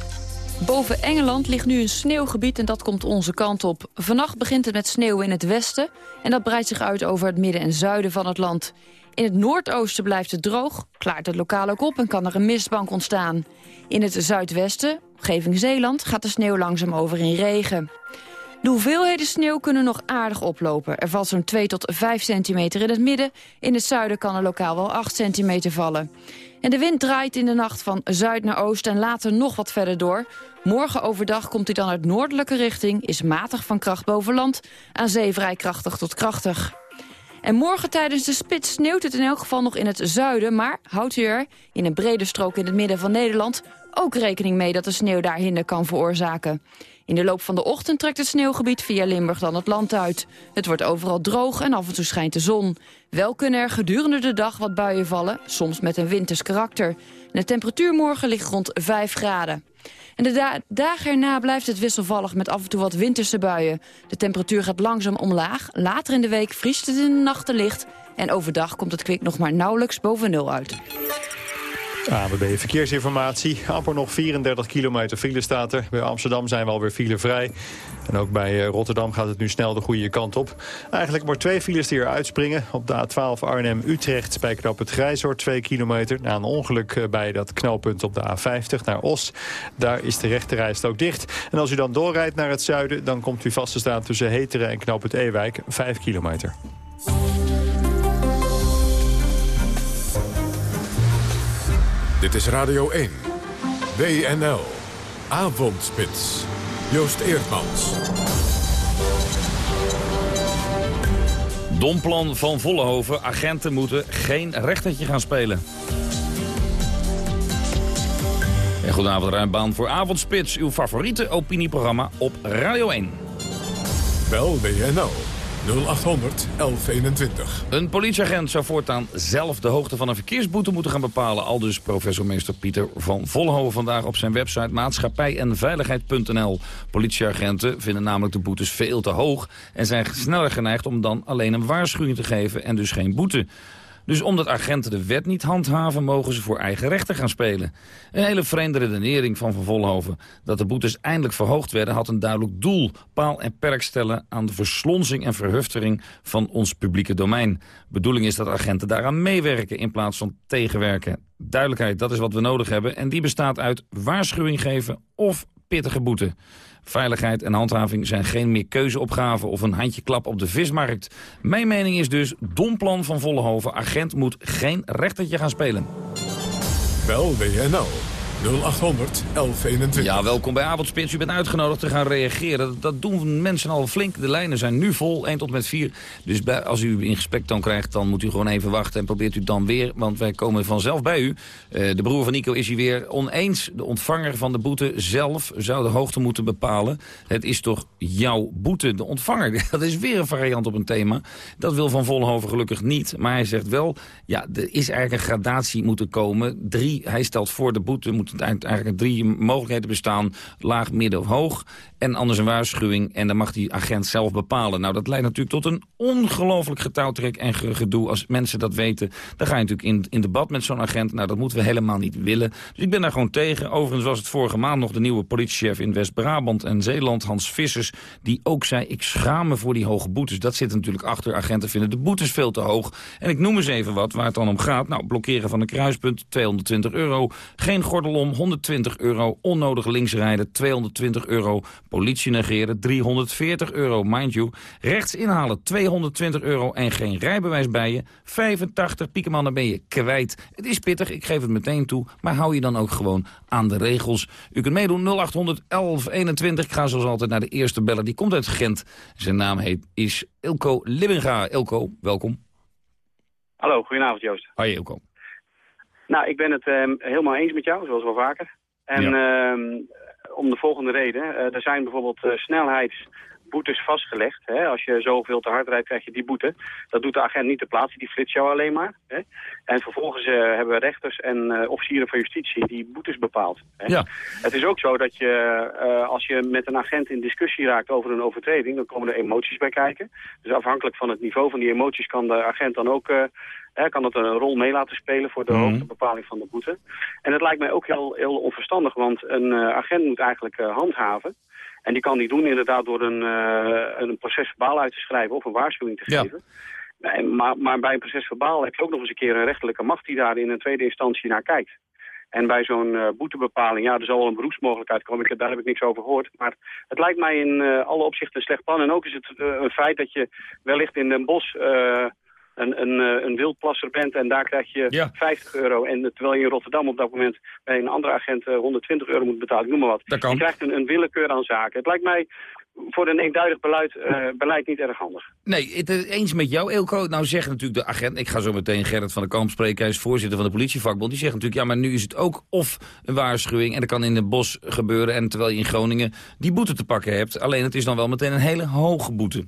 Boven Engeland ligt nu een sneeuwgebied en dat komt onze kant op. Vannacht begint het met sneeuw in het westen... en dat breidt zich uit over het midden en zuiden van het land. In het noordoosten blijft het droog, klaart het lokaal ook op... en kan er een mistbank ontstaan. In het zuidwesten, omgeving Zeeland, gaat de sneeuw langzaam over in regen. De hoeveelheden sneeuw kunnen nog aardig oplopen. Er valt zo'n 2 tot 5 centimeter in het midden. In het zuiden kan er lokaal wel 8 centimeter vallen. En de wind draait in de nacht van zuid naar oost en later nog wat verder door. Morgen overdag komt hij dan uit noordelijke richting, is matig van kracht boven land, aan zee vrij krachtig tot krachtig. En morgen tijdens de spits sneeuwt het in elk geval nog in het zuiden... maar houdt u er, in een brede strook in het midden van Nederland... ook rekening mee dat de sneeuw daar hinder kan veroorzaken. In de loop van de ochtend trekt het sneeuwgebied via Limburg dan het land uit. Het wordt overal droog en af en toe schijnt de zon. Wel kunnen er gedurende de dag wat buien vallen, soms met een winters karakter. de temperatuur morgen ligt rond 5 graden. En de dagen erna blijft het wisselvallig met af en toe wat winterse buien. De temperatuur gaat langzaam omlaag. Later in de week vriest het in de nachten licht. En overdag komt het kwik nog maar nauwelijks boven nul uit. ABB Verkeersinformatie. Amper nog 34 kilometer file staat er. Bij Amsterdam zijn we alweer filevrij. En ook bij eh, Rotterdam gaat het nu snel de goede kant op. Eigenlijk maar twee files die er uitspringen. Op de A12 Arnhem-Utrecht bij knop het Grijzoord 2 kilometer. Na een ongeluk eh, bij dat knelpunt op de A50 naar Os. Daar is de rechterrijst ook dicht. En als u dan doorrijdt naar het zuiden... dan komt u vast te staan tussen Heteren en knop het Ewijk 5 kilometer. Dit is Radio 1. WNL. Avondspits. Joost Eerdmans. Domplan van Vollenhoven. Agenten moeten geen rechtertje gaan spelen. En goedenavond, ruimbaan voor Avondspits. Uw favoriete opinieprogramma op Radio 1. Bel WNL 0800 1121. Een politieagent zou voortaan zelf de hoogte van een verkeersboete moeten gaan bepalen. Aldus professor meester Pieter van Vollenhoven vandaag op zijn website maatschappij en veiligheid.nl. Politieagenten vinden namelijk de boetes veel te hoog en zijn sneller geneigd om dan alleen een waarschuwing te geven en dus geen boete. Dus omdat agenten de wet niet handhaven, mogen ze voor eigen rechter gaan spelen. Een hele vreemde redenering van Van Vollenhoven. Dat de boetes eindelijk verhoogd werden had een duidelijk doel. Paal en perk stellen aan de verslonsing en verhuftering van ons publieke domein. Bedoeling is dat agenten daaraan meewerken in plaats van tegenwerken. Duidelijkheid, dat is wat we nodig hebben. En die bestaat uit waarschuwing geven of pittige boete. Veiligheid en handhaving zijn geen meer keuzeopgaven of een handjeklap op de vismarkt. Mijn mening is dus, domplan van Vollenhoven, agent moet geen rechtertje gaan spelen. Bel WNL 0800 1121. Ja, welkom bij Avondspits. U bent uitgenodigd te gaan reageren. Dat doen mensen al flink. De lijnen zijn nu vol, 1 tot met 4. Dus als u in gesprek dan krijgt, dan moet u gewoon even wachten... en probeert u dan weer, want wij komen vanzelf bij u. Uh, de broer van Nico is hier weer oneens. De ontvanger van de boete zelf zou de hoogte moeten bepalen. Het is toch jouw boete, de ontvanger. Dat is weer een variant op een thema. Dat wil Van Vollenhoven gelukkig niet. Maar hij zegt wel, ja, er is eigenlijk een gradatie moeten komen. Drie, hij stelt voor de boete moet eigenlijk drie mogelijkheden bestaan. Laag, midden of hoog. En anders een waarschuwing. En dan mag die agent zelf bepalen. Nou, dat leidt natuurlijk tot een ongelooflijk getouwtrek en gedoe. Als mensen dat weten, dan ga je natuurlijk in, in debat met zo'n agent. Nou, dat moeten we helemaal niet willen. Dus ik ben daar gewoon tegen. Overigens was het vorige maand nog de nieuwe politiechef in West-Brabant en Zeeland, Hans Vissers, die ook zei, ik schaam me voor die hoge boetes. Dat zit natuurlijk achter. Agenten vinden de boetes veel te hoog. En ik noem eens even wat waar het dan om gaat. Nou, blokkeren van een kruispunt, 220 euro. Geen gordel om, 120 euro. Onnodig linksrijden, 220 euro. Politie negeren, 340 euro. Mind you, rechts inhalen, 220 euro. En geen rijbewijs bij je, 85 piekemannen ben je kwijt. Het is pittig, ik geef het meteen toe. Maar hou je dan ook gewoon aan de regels. U kunt meedoen 0800 1121. Ik ga zoals altijd naar de eerste beller. Die komt uit Gent. Zijn naam heet, is Ilko Libbinga. Ilko, welkom. Hallo, goedenavond Joost. Hoi Ilko. Nou, ik ben het um, helemaal eens met jou, zoals wel vaker. En ja. um, om de volgende reden. Uh, er zijn bijvoorbeeld uh, snelheidsboetes vastgelegd. Hè? Als je zoveel te hard rijdt, krijg je die boete. Dat doet de agent niet ter plaatse, die flitst jou alleen maar. Hè? En vervolgens uh, hebben we rechters en officieren van justitie die boetes bepaalt. Hè? Ja. Het is ook zo dat je, als je met een agent in discussie raakt over een overtreding, dan komen er emoties bij kijken. Dus afhankelijk van het niveau van die emoties kan de agent dan ook Hè, kan het een rol mee laten spelen voor de Mhm. hoogtebepaling van de boete. En het lijkt mij ook heel, heel onverstandig, want een agent moet eigenlijk handhaven. En die kan die doen inderdaad door een, uh, een proces verbaal uit te schrijven of een waarschuwing te Ja. geven. Nee, maar, maar bij een proces verbaal heb je ook nog eens een keer een rechterlijke macht die daar in een tweede instantie naar kijkt. En bij zo'n uh, boetebepaling, ja, er zal wel een beroepsmogelijkheid komen. Ik, daar heb ik niks over gehoord. Maar het lijkt mij in uh, alle opzichten een slecht plan. En ook is het uh, een feit dat je wellicht in Den Bosch een, een, een wildplasser bent en daar krijg je Ja. 50 euro. En terwijl je in Rotterdam op dat moment bij een andere agent eh, 120 euro moet betalen, noem maar wat. Dat kan. Je krijgt een, een willekeur aan zaken. Het lijkt mij voor een eenduidig beleid, eh, beleid niet erg handig. Nee, het is eens met jou, Eelco. Nou zegt natuurlijk de agent... Ik ga zo meteen Gerrit van der Kamp spreken. Hij is voorzitter van de politievakbond. Die zegt natuurlijk, ja, maar nu is het ook of een waarschuwing... en dat kan in het bos gebeuren. En terwijl je in Groningen die boete te pakken hebt. Alleen het is dan wel meteen een hele hoge boete.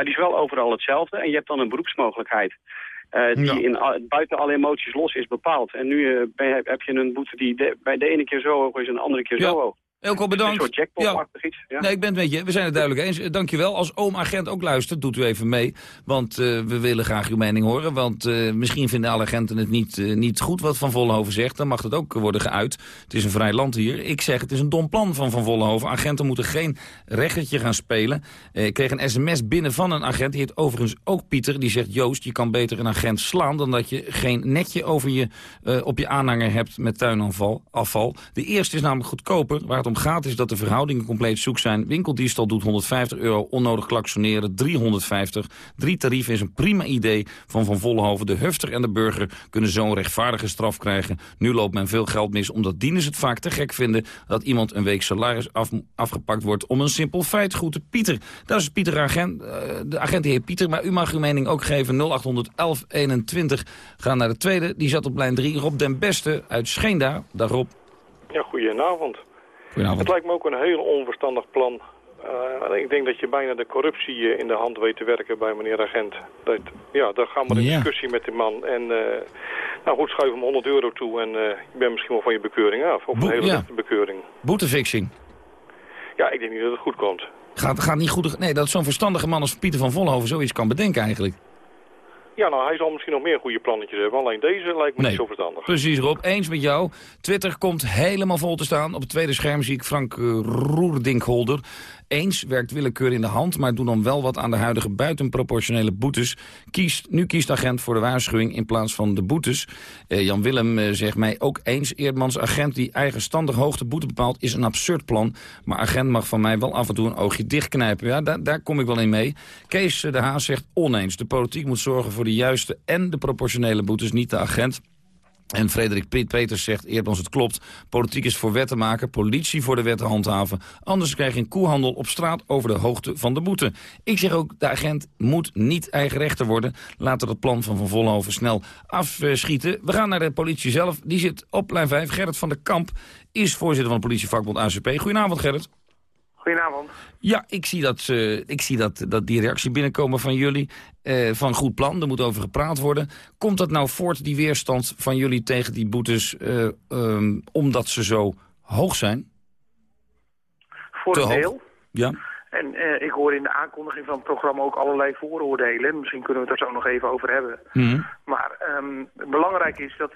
Maar die is wel overal hetzelfde. En je hebt dan een beroepsmogelijkheid. eh, die Ja. in, buiten alle emoties los is bepaald. En nu eh, ben je- heb je een boete die de- bij de ene keer zo hoog is en de andere keer Ja. zo hoog. Een bedankt. soort jackpot-achtig iets. Ja. Nee, ik ben het met je. We zijn het duidelijk eens. Eh, Dankjewel. Als oom-agent ook luistert, doet u even mee. Want eh, we willen graag uw mening horen. Want eh, misschien vinden alle agenten het niet, niet goed wat Van Vollenhoven zegt. Dan mag het ook worden geuit. Het is een vrij land hier. Ik zeg, het is een dom plan van Van Vollenhoven. Agenten moeten geen rechtertje gaan spelen. Ik kreeg een sms binnen van een agent. Die heet overigens ook Pieter. Die zegt, Joost, je kan beter een agent slaan... dan dat je geen netje over je, op je aanhanger hebt met tuinafval. Afval. De eerste is namelijk goedkoper, waar het om gaat is dat de verhoudingen compleet zoek zijn. Winkeldiefstal doet 150 euro, onnodig klaksoneren 350. Drie tarieven is een prima idee van Van Vollenhoven. De hufter en de burger kunnen zo'n rechtvaardige straf krijgen. Nu loopt men veel geld mis omdat dieners het vaak te gek vinden... dat iemand een week salaris af, afgepakt wordt om een simpel feit goed te Pieter. Dat is Pieter Agent, uh, de agent die Pieter, maar u mag uw mening ook geven. 0800 1121. Gaan naar de tweede, die zat op lijn 3. Rob den Beste uit Scheenda. Dag Rob. Ja, goedenavond. Het lijkt me ook een heel onverstandig plan. Uh, ik denk dat je bijna de corruptie uh, in de hand weet te werken bij meneer Agent. Dat, ja, daar gaan we in Ja. discussie met die man. En uh, nou goed, schuif hem 100 euro toe en uh, je bent misschien wel van je bekeuring af. Of een hele ja. lichte bekeuring. Boetefixing. Ja, ik denk niet dat het goed komt. Gaat, gaat niet goed. Nee, dat zo'n verstandige man als Pieter van Vollenhoven zoiets kan bedenken eigenlijk. Ja, nou, hij zal misschien nog meer goede plannetjes hebben. Alleen deze lijkt me Nee. niet zo verstandig. Precies Rob, eens met jou. Twitter komt helemaal vol te staan. Op het tweede scherm zie ik Frank uh, Roerdinkholder. Eens werkt willekeur in de hand, maar doe dan wel wat aan de huidige buitenproportionele boetes. Kiest, nu kiest agent voor de waarschuwing in plaats van de boetes. Eh, Jan Willem eh, zegt mij ook eens, Eerdmans agent die eigenstandig hoogte boete bepaalt, is een absurd plan. Maar agent mag van mij wel af en toe een oogje dichtknijpen. Ja, daar, daar kom ik wel in mee. Kees eh, de Haas zegt oneens. De politiek moet zorgen voor de juiste en de proportionele boetes, niet de agent. En Frederik Peters zegt, Eerdmans het klopt, politiek is voor wetten maken, politie voor de wetten handhaven. Anders krijg je een koehandel op straat over de hoogte van de boete. Ik zeg ook, de agent moet niet eigen rechter worden. Laten we het plan van Van Vollenhoven snel afschieten. We gaan naar de politie zelf, die zit op lijn 5. Gerrit van der Kamp is voorzitter van de politievakbond ACP. Goedenavond Gerrit. Goedenavond. Ja, ik zie, dat, eh, ik zie dat, dat die reactie binnenkomen van jullie. eh, van goed plan, er moet over gepraat worden. Komt dat nou voort, die weerstand van jullie tegen die boetes... eh, ehm, omdat ze zo hoog zijn? Voor Te een hoog? deel. Ja. En ik hoor in de aankondiging van het programma ook allerlei vooroordelen. Misschien kunnen we het er zo nog even over hebben. Mhm. Maar ehm, belangrijk is dat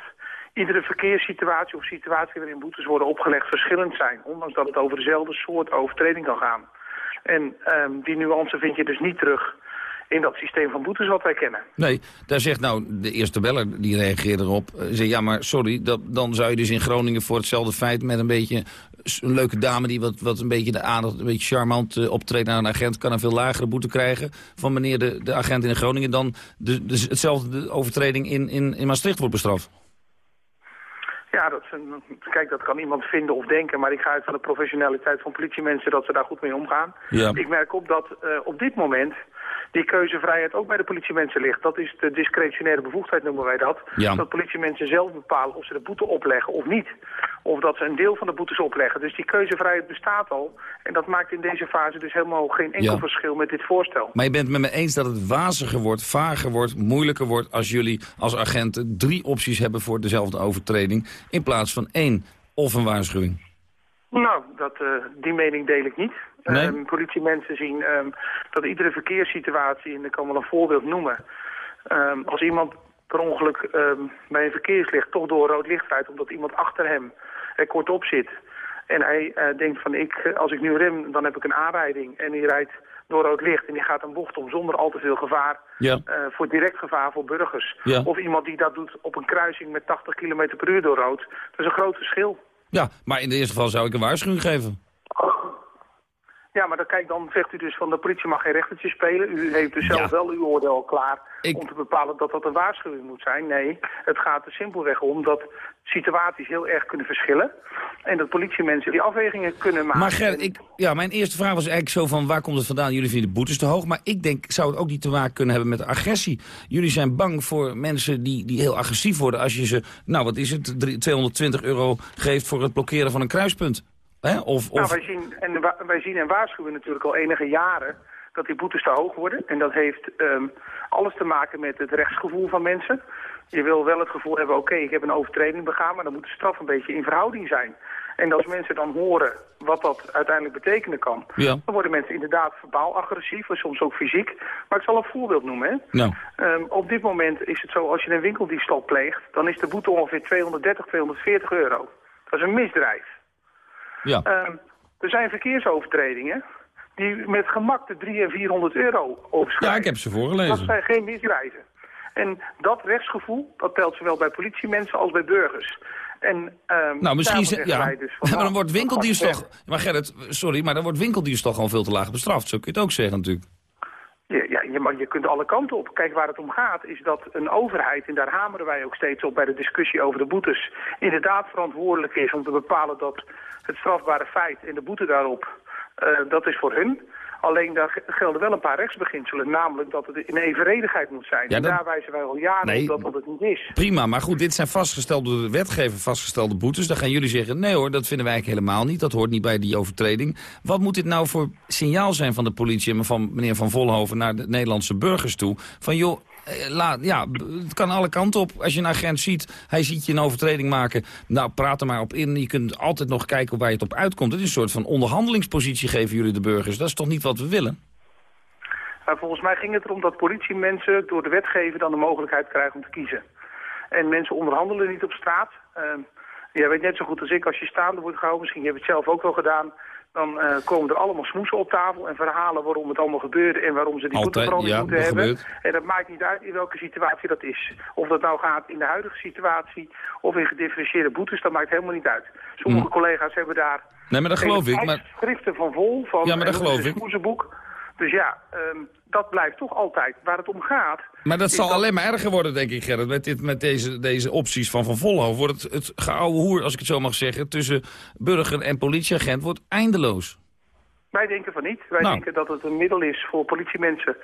iedere verkeerssituatie of situatie waarin boetes worden opgelegd verschillend zijn. Ondanks dat het over dezelfde soort overtreding kan gaan. En ehm, die nuance vind je dus niet terug in dat systeem van boetes wat wij kennen. Nee, daar zegt nou de eerste beller, die reageerde erop. eh, zei, ja, maar sorry, dat, dan zou je dus in Groningen voor hetzelfde feit... met een beetje een leuke dame die wat, wat een beetje de aandacht... een beetje charmant eh, optreedt naar een agent... kan een veel lagere boete krijgen van meneer de, de agent in Groningen... dan de, de, hetzelfde de overtreding in, in, in Maastricht wordt bestraft. Ja, dat is een, kijk, dat kan iemand vinden of denken, maar ik ga uit van de professionaliteit van politiemensen dat ze daar goed mee omgaan. Ja. Ik merk op dat eh, op dit moment die keuzevrijheid ook bij de politiemensen ligt. Dat is de discretionaire bevoegdheid, noemen wij dat. Ja. Dat politiemensen zelf bepalen of ze de boete opleggen of niet. Of dat ze een deel van de boetes opleggen. Dus die keuzevrijheid bestaat al. En dat maakt in deze fase dus helemaal geen enkel Ja. verschil met dit voorstel. Maar je bent het met me eens dat het waziger wordt, vager wordt, moeilijker wordt... als jullie als agenten drie opties hebben voor dezelfde overtreding... in plaats van één of een waarschuwing. Nou, dat, eh, die mening deel ik niet. Nee? Ehm, politiemensen zien ehm, dat iedere verkeerssituatie, en ik kan wel een voorbeeld noemen... ehm, als iemand per ongeluk bij een verkeerslicht toch door rood licht rijdt... omdat iemand achter hem er kortop zit... en hij eh, denkt van, ik, eh, als ik nu rem, dan heb ik een aanrijding... en die rijdt door rood licht en die gaat een bocht om zonder al te veel gevaar... Ja. eh, voor direct gevaar voor burgers. Ja. Of iemand die dat doet op een kruising met 80 km per uur door rood. Dat is een groot verschil. Ja, maar in de eerste geval zou ik een waarschuwing geven. Ja, maar dan, kijk, dan zegt u dus van de politie mag geen rechtertje spelen. U heeft dus zelf wel uw oordeel klaar om te bepalen dat dat een waarschuwing moet zijn. Nee, het gaat er simpelweg om dat situaties heel erg kunnen verschillen. En dat politiemensen die afwegingen kunnen maken. Maar Gerrit, ik, ja, mijn eerste vraag was eigenlijk zo van waar komt het vandaan? Jullie vinden de boetes te hoog, maar ik denk, zou het ook niet te maken kunnen hebben met agressie? Jullie zijn bang voor mensen die, die heel agressief worden als je ze, nou wat is het, drie- 220 euro geeft voor het blokkeren van een kruispunt. Hè? Of, Nou, of, wij zien, en wij zien en waarschuwen natuurlijk al enige jaren dat die boetes te hoog worden. En dat heeft ehm, alles te maken met het rechtsgevoel van mensen. Je wil wel het gevoel hebben, oké, ik heb een overtreding begaan, maar dan moet de straf een beetje in verhouding zijn. En als mensen dan horen wat dat uiteindelijk betekenen kan, Ja. dan worden mensen inderdaad verbaal agressief, en soms ook fysiek. Maar ik zal een voorbeeld noemen. Hè. nou, Ehm, op dit moment is het zo, als je een winkeldiefstal pleegt, dan is de boete ongeveer 230, 240 euro. Dat is een misdrijf. Ja. Ehm, er zijn verkeersovertredingen die met gemak de 300 en 400 euro overschrijden. ja, ik heb ze voorgelezen. Dat zijn geen misdrijven. En dat rechtsgevoel, dat telt zowel bij politiemensen als bij burgers. En, ehm, Nou, misschien... ja. wij dus van, maar dan wordt gaat ver. Maar Gerrit, sorry, maar dan wordt winkeldiefstal gewoon veel te laag bestraft. Zo kun je het ook zeggen natuurlijk. Ja, ja je, maar je kunt alle kanten op. Kijk, waar het om gaat is dat een overheid, en daar hameren wij ook steeds op bij de discussie over de boetes, inderdaad verantwoordelijk is om te bepalen dat het strafbare feit en de boete daarop, eh, dat is voor hun. Alleen daar gelden wel een paar rechtsbeginselen, namelijk dat het in evenredigheid moet zijn. Ja, en daar wijzen wij al jaren Nee. op dat dat het niet is. Prima, maar goed, dit zijn vastgesteld door de wetgever vastgestelde boetes. Dan gaan jullie zeggen, nee hoor, dat vinden wij eigenlijk helemaal niet. Dat hoort niet bij die overtreding. Wat moet dit nou voor signaal zijn van de politie en van meneer Van Volhoven naar de Nederlandse burgers toe? Van joh, laat, ja, het kan alle kanten op. Als je een agent ziet, hij ziet je een overtreding maken. Nou, praat er maar op in. Je kunt altijd nog kijken waar je het op uitkomt. Het is een soort van onderhandelingspositie geven jullie de burgers. Dat is toch niet wat we willen? Maar volgens mij ging het erom dat politiemensen door de wetgever dan de mogelijkheid krijgen om te kiezen. En mensen onderhandelen niet op straat. Ehm, jij weet net zo goed als ik, als je staande wordt gehouden, misschien heb je het zelf ook wel gedaan, dan eh, komen er allemaal smoesen op tafel en verhalen waarom het allemaal gebeurde en waarom ze die boeteverandering ja, moeten hebben. gebeurt. En dat maakt niet uit in welke situatie dat is. Of dat nou gaat in de huidige situatie of in gedifferentieerde boetes, dat maakt helemaal niet uit. Sommige Hm. collega's hebben daar Nee, maar dat geloof ik. Maar, schriften van vol, van Ja, maar dat geloof een ik. Dus ja, ehm, dat blijft toch altijd waar het om gaat. maar dat zal alleen maar erger worden, denk ik, Gerrit. Met, dit, met deze, deze opties van Van Volhoven wordt het, het geouwe hoer, als ik het zo mag zeggen... tussen burger en politieagent wordt eindeloos. Wij denken van niet. Wij Nou. denken dat het een middel is voor politiemensen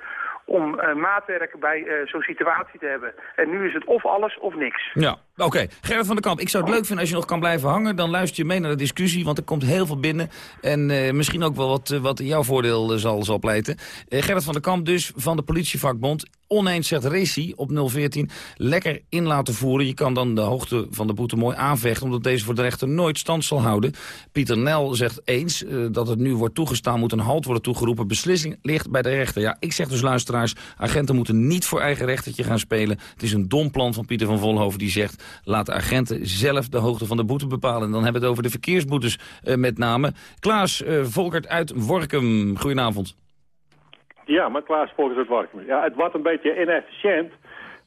om eh, maatwerk bij eh, zo'n situatie te hebben. En nu is het of alles of niks. Ja, oké. Gerrit van der Kamp, ik zou het leuk vinden als je nog kan blijven hangen. Dan luister je mee naar de discussie, want er komt heel veel binnen. En eh, misschien ook wel wat, eh, wat jouw voordeel eh, zal, zal pleiten. Gerrit van der Kamp dus, van de politievakbond. Oneens zegt Racy op 014. Lekker in laten voeren. Je kan dan de hoogte van de boete mooi aanvechten... omdat deze voor de rechter nooit stand zal houden. Pieter Nel zegt eens dat het nu wordt toegestaan... moet een halt worden toegeroepen. Beslissing ligt bij de rechter. Ja, ik zeg dus luisteraars, agenten moeten niet voor eigen rechtertje gaan spelen. Het is een dom plan van Pieter van Volhoven die zegt... laat de agenten zelf de hoogte van de boete bepalen. En dan hebben we het over de verkeersboetes eh, met name. Klaas eh, Volkert uit Workum, goedenavond. Ja, maar Klaas volgens het werk. Ja, het wordt een beetje inefficiënt.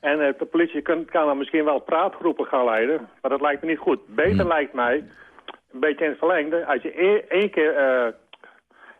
En eh, de politie kan, kan dan misschien wel praatgroepen gaan leiden. Maar dat lijkt me niet goed. Beter lijkt mij, een beetje in het verlengde, als je e- één keer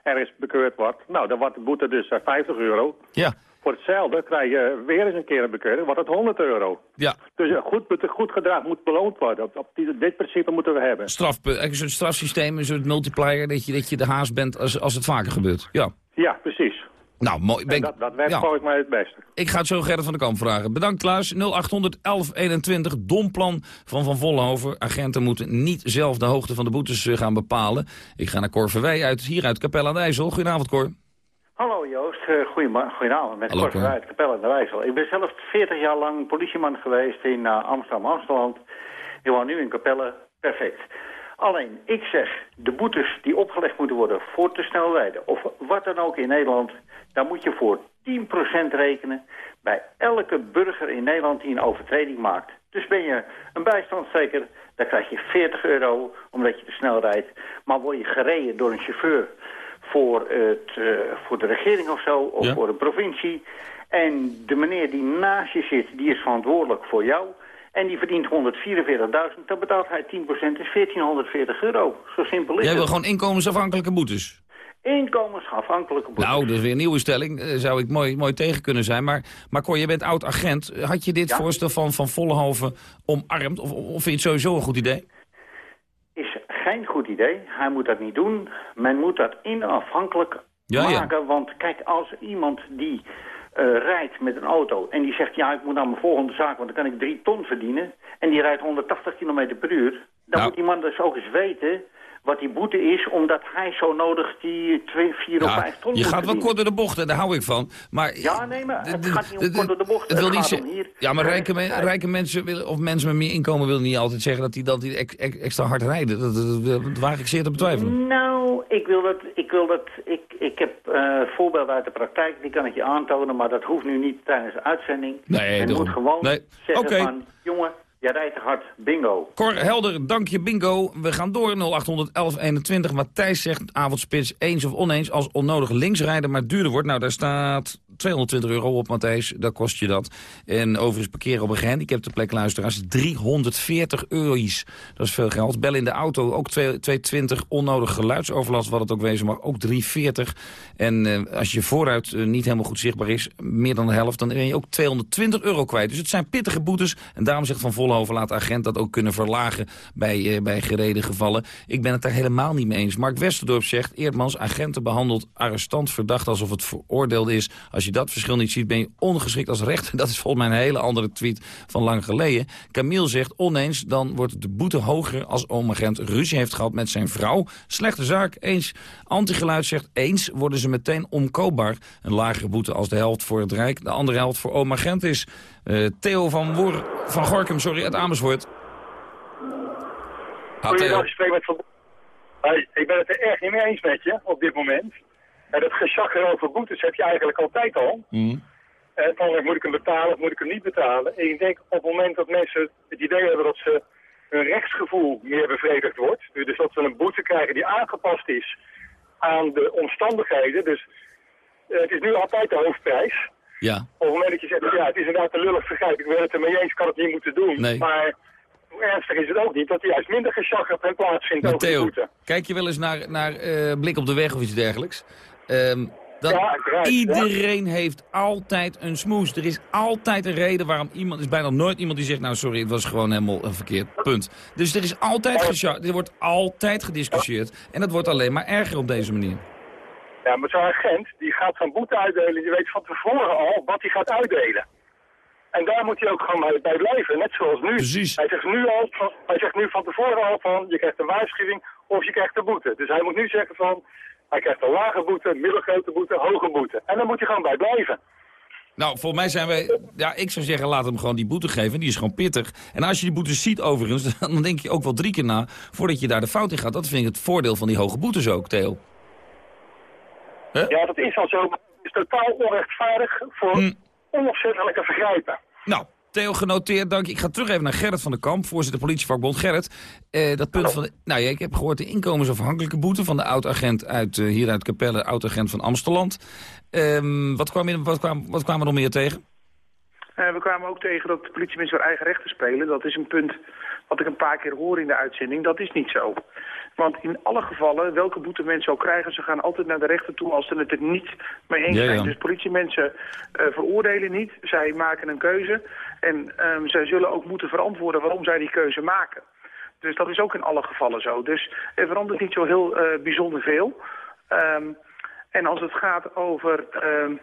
ergens bekeurd wordt. Nou, dan wordt de boete dus eh, 50 euro. Ja. Voor hetzelfde krijg je weer eens een keer een bekeuring, wordt het 100 euro. Ja. Dus eh, goed, goed gedrag moet beloond worden. Op, die- dit principe moeten we hebben. Straf, een soort strafsysteem, een soort multiplier... dat je, dat je de haas bent als, als het vaker gebeurt. Ja. Ja, precies. Nou, mooi. Ben En ik- dat, dat werkt ja. volgens mij het beste. Ik ga het zo Gerrit van der Kamp vragen. Bedankt Klaas. 0800 1121. Dom plan van Van Vollenhoven. Agenten moeten niet zelf de hoogte van de boetes eh, gaan bepalen. Ik ga naar Cor Verwij uit, hier uit Capelle aan de IJssel. Goedenavond Cor. Hallo Joost, uh, goedenavond met Hallo, Cor uit Capelle aan de IJssel. Ik ben zelf 40 jaar lang politieman geweest in uh, Amsterdam-Amsterdam. Ik woon nu in Capelle, perfect. Alleen, ik zeg, de boetes die opgelegd moeten worden voor te snel rijden... of wat dan ook in Nederland, daar moet je voor 10% rekenen... bij elke burger in Nederland die een overtreding maakt. Dus ben je een bijstandsteker, dan krijg je 40 euro omdat je te snel rijdt. Maar word je gereden door een chauffeur voor, het, eh, voor de regering of zo, of Ja. voor een provincie... en de meneer die naast je zit, die is verantwoordelijk voor jou... En die verdient 144.000, dan betaalt hij 10%, is 1440 euro. Zo simpel is Jij het. wil gewoon inkomensafhankelijke boetes. Inkomensafhankelijke boete. Nou, dat is weer een nieuwe stelling. Eh, zou ik mooi, mooi tegen kunnen zijn. Maar, maar Cor, je bent oud-agent. Had je dit Ja. voorstel van Van Vollenhoven omarmd? Of, of vind je het sowieso een goed idee? Geen goed idee. Hij moet dat niet doen. Men moet dat inafhankelijk Ja, ja. maken. Want kijk, als iemand die eh, rijdt met een auto en die zegt... ja, ik moet naar mijn volgende zaak, want dan kan ik drie ton verdienen... en die rijdt 180 km per uur... dan Nou. moet die man dus ook eens weten wat die boete is... omdat hij zo nodig die 2, 4 of Ja, 5 ton je gaat wel kort door de bocht en daar hou ik van. Maar, Ja, nee, maar het gaat niet om kort door de bocht. Het wil Het niet hier Ja, maar rijke, rijke mensen willen, of mensen met meer inkomen willen niet altijd zeggen dat die, dat die ex- ex- extra hard rijden. Dat, waag ik zeer te betwijfelen. Nou, ik wil dat, ik wil dat, ik, ik heb eh, voorbeelden uit de praktijk, die kan ik je aantonen, maar dat hoeft nu niet tijdens de uitzending. Nee, daarom. moet gewoon Nee. zeggen Oké. van, jongen, jij rijdt te hard, bingo. Cor, helder, dank je, bingo. We gaan door, 0800 1121. Matthijs zegt, avondspits, eens of oneens... als onnodig linksrijden maar duurder wordt. Nou, daar staat 220 euro op, Matthijs. Dat kost je dat. En overigens parkeren op een gehandicapte plek, luisteraars, 340 euro's. Dat is veel geld. Bellen in de auto, ook 220. Onnodig geluidsoverlast, wat het ook wezen mag, ook 340. En eh, als je vooruit eh, niet helemaal goed zichtbaar is, meer dan de helft, dan ben je ook 220 euro kwijt. Dus het zijn pittige boetes. En daarom zegt Van Vollenhoven, laat agent dat ook kunnen verlagen bij, eh, bij gereden gevallen. Ik ben het daar helemaal niet mee eens. Mark Westerdorp zegt, Eerdmans, agenten behandelt arrestant verdacht alsof het veroordeeld is. Als je dat verschil niet ziet, ben je ongeschikt als rechter. Dat is volgens mij een hele andere tweet van lang geleden. Camille zegt, oneens, dan wordt de boete hoger als oom-agent ruzie heeft gehad met zijn vrouw. Slechte zaak, eens. Antigeluid zegt, eens worden ze meteen omkoopbaar. Een lagere boete als de helft voor het Rijk, de andere helft voor oom-agent is. Uh, Theo van, Woer, van Gorkum, sorry, uit Amersfoort. Goedendag, ik spreek Ik ben het er erg niet mee eens met je op dit moment. En dat gezag over boetes heb je eigenlijk altijd al. Mm. En van moet ik hem betalen of moet ik hem niet betalen. En ik denk op het moment dat mensen het idee hebben dat ze hun rechtsgevoel meer bevredigd wordt. Dus dat ze een boete krijgen die aangepast is aan de omstandigheden. Dus eh, het is nu altijd de hoofdprijs. Ja. Op het moment dat je zegt, ja, het is inderdaad een lullig vergrijp, ik ben het er mee eens, kan het niet moeten doen. Nee. Maar hoe ernstig is het ook niet dat er juist minder gesjagger en plaatsvindt over Theo, de boete. kijk je wel eens naar, naar eh, Blik op de Weg of iets dergelijks? Ehm, dat Ja, iedereen heeft altijd een smoes. Er is altijd een reden waarom iemand... Er is bijna nooit iemand die zegt... nou sorry, het was gewoon helemaal een verkeerd punt. Dus er is altijd er wordt altijd gediscussieerd. En dat wordt alleen maar erger op deze manier. Ja, maar zo'n agent die gaat zo'n boete uitdelen, die weet van tevoren al wat hij gaat uitdelen. En daar moet hij ook gewoon bij- bij blijven, net zoals nu. Precies. Hij zegt nu, al, van- hij zegt nu van tevoren al van, je krijgt een waarschuwing of je krijgt een boete. Dus hij moet nu zeggen van, hij krijgt een lage boete, middelgrote boete, hoge boete. En dan moet hij gewoon bij blijven. Nou, volgens mij zijn wij... Ja, ik zou zeggen, laat hem gewoon die boete geven. Die is gewoon pittig. En als je die boete ziet overigens, dan denk je ook wel drie keer na... voordat je daar de fout in gaat. Dat vind ik het voordeel van die hoge boetes ook, Theo. Ja, dat is al zo, het is totaal onrechtvaardig voor onopzettelijke vergrijpen. Nou, Theo, genoteerd, dank je. Ik ga terug even naar Gerrit van der Kamp, voorzitter politievakbond. Gerrit, eh, dat punt van... De, nou ja, ik heb gehoord de inkomensafhankelijke boete... van de oud-agent uit, eh, hier uit Capelle, oud-agent van Amsteland. Ehm, wat, kwam je, wat, kwam, wat kwamen we nog meer tegen? Eh, we kwamen ook tegen dat politiemensen hun eigen rechten spelen. Dat is een punt wat ik een paar keer hoor in de uitzending. Dat is niet zo. Want in alle gevallen, welke boete mensen ook krijgen... ze gaan altijd naar de rechter toe als ze het er niet mee eens zijn. ja. Dus politiemensen eh, veroordelen niet. Zij maken een keuze. En ehm, zij zullen ook moeten verantwoorden waarom zij die keuze maken. Dus dat is ook in alle gevallen zo. Dus er verandert niet zo heel eh, bijzonder veel. Ehm, en als het gaat over... ehm,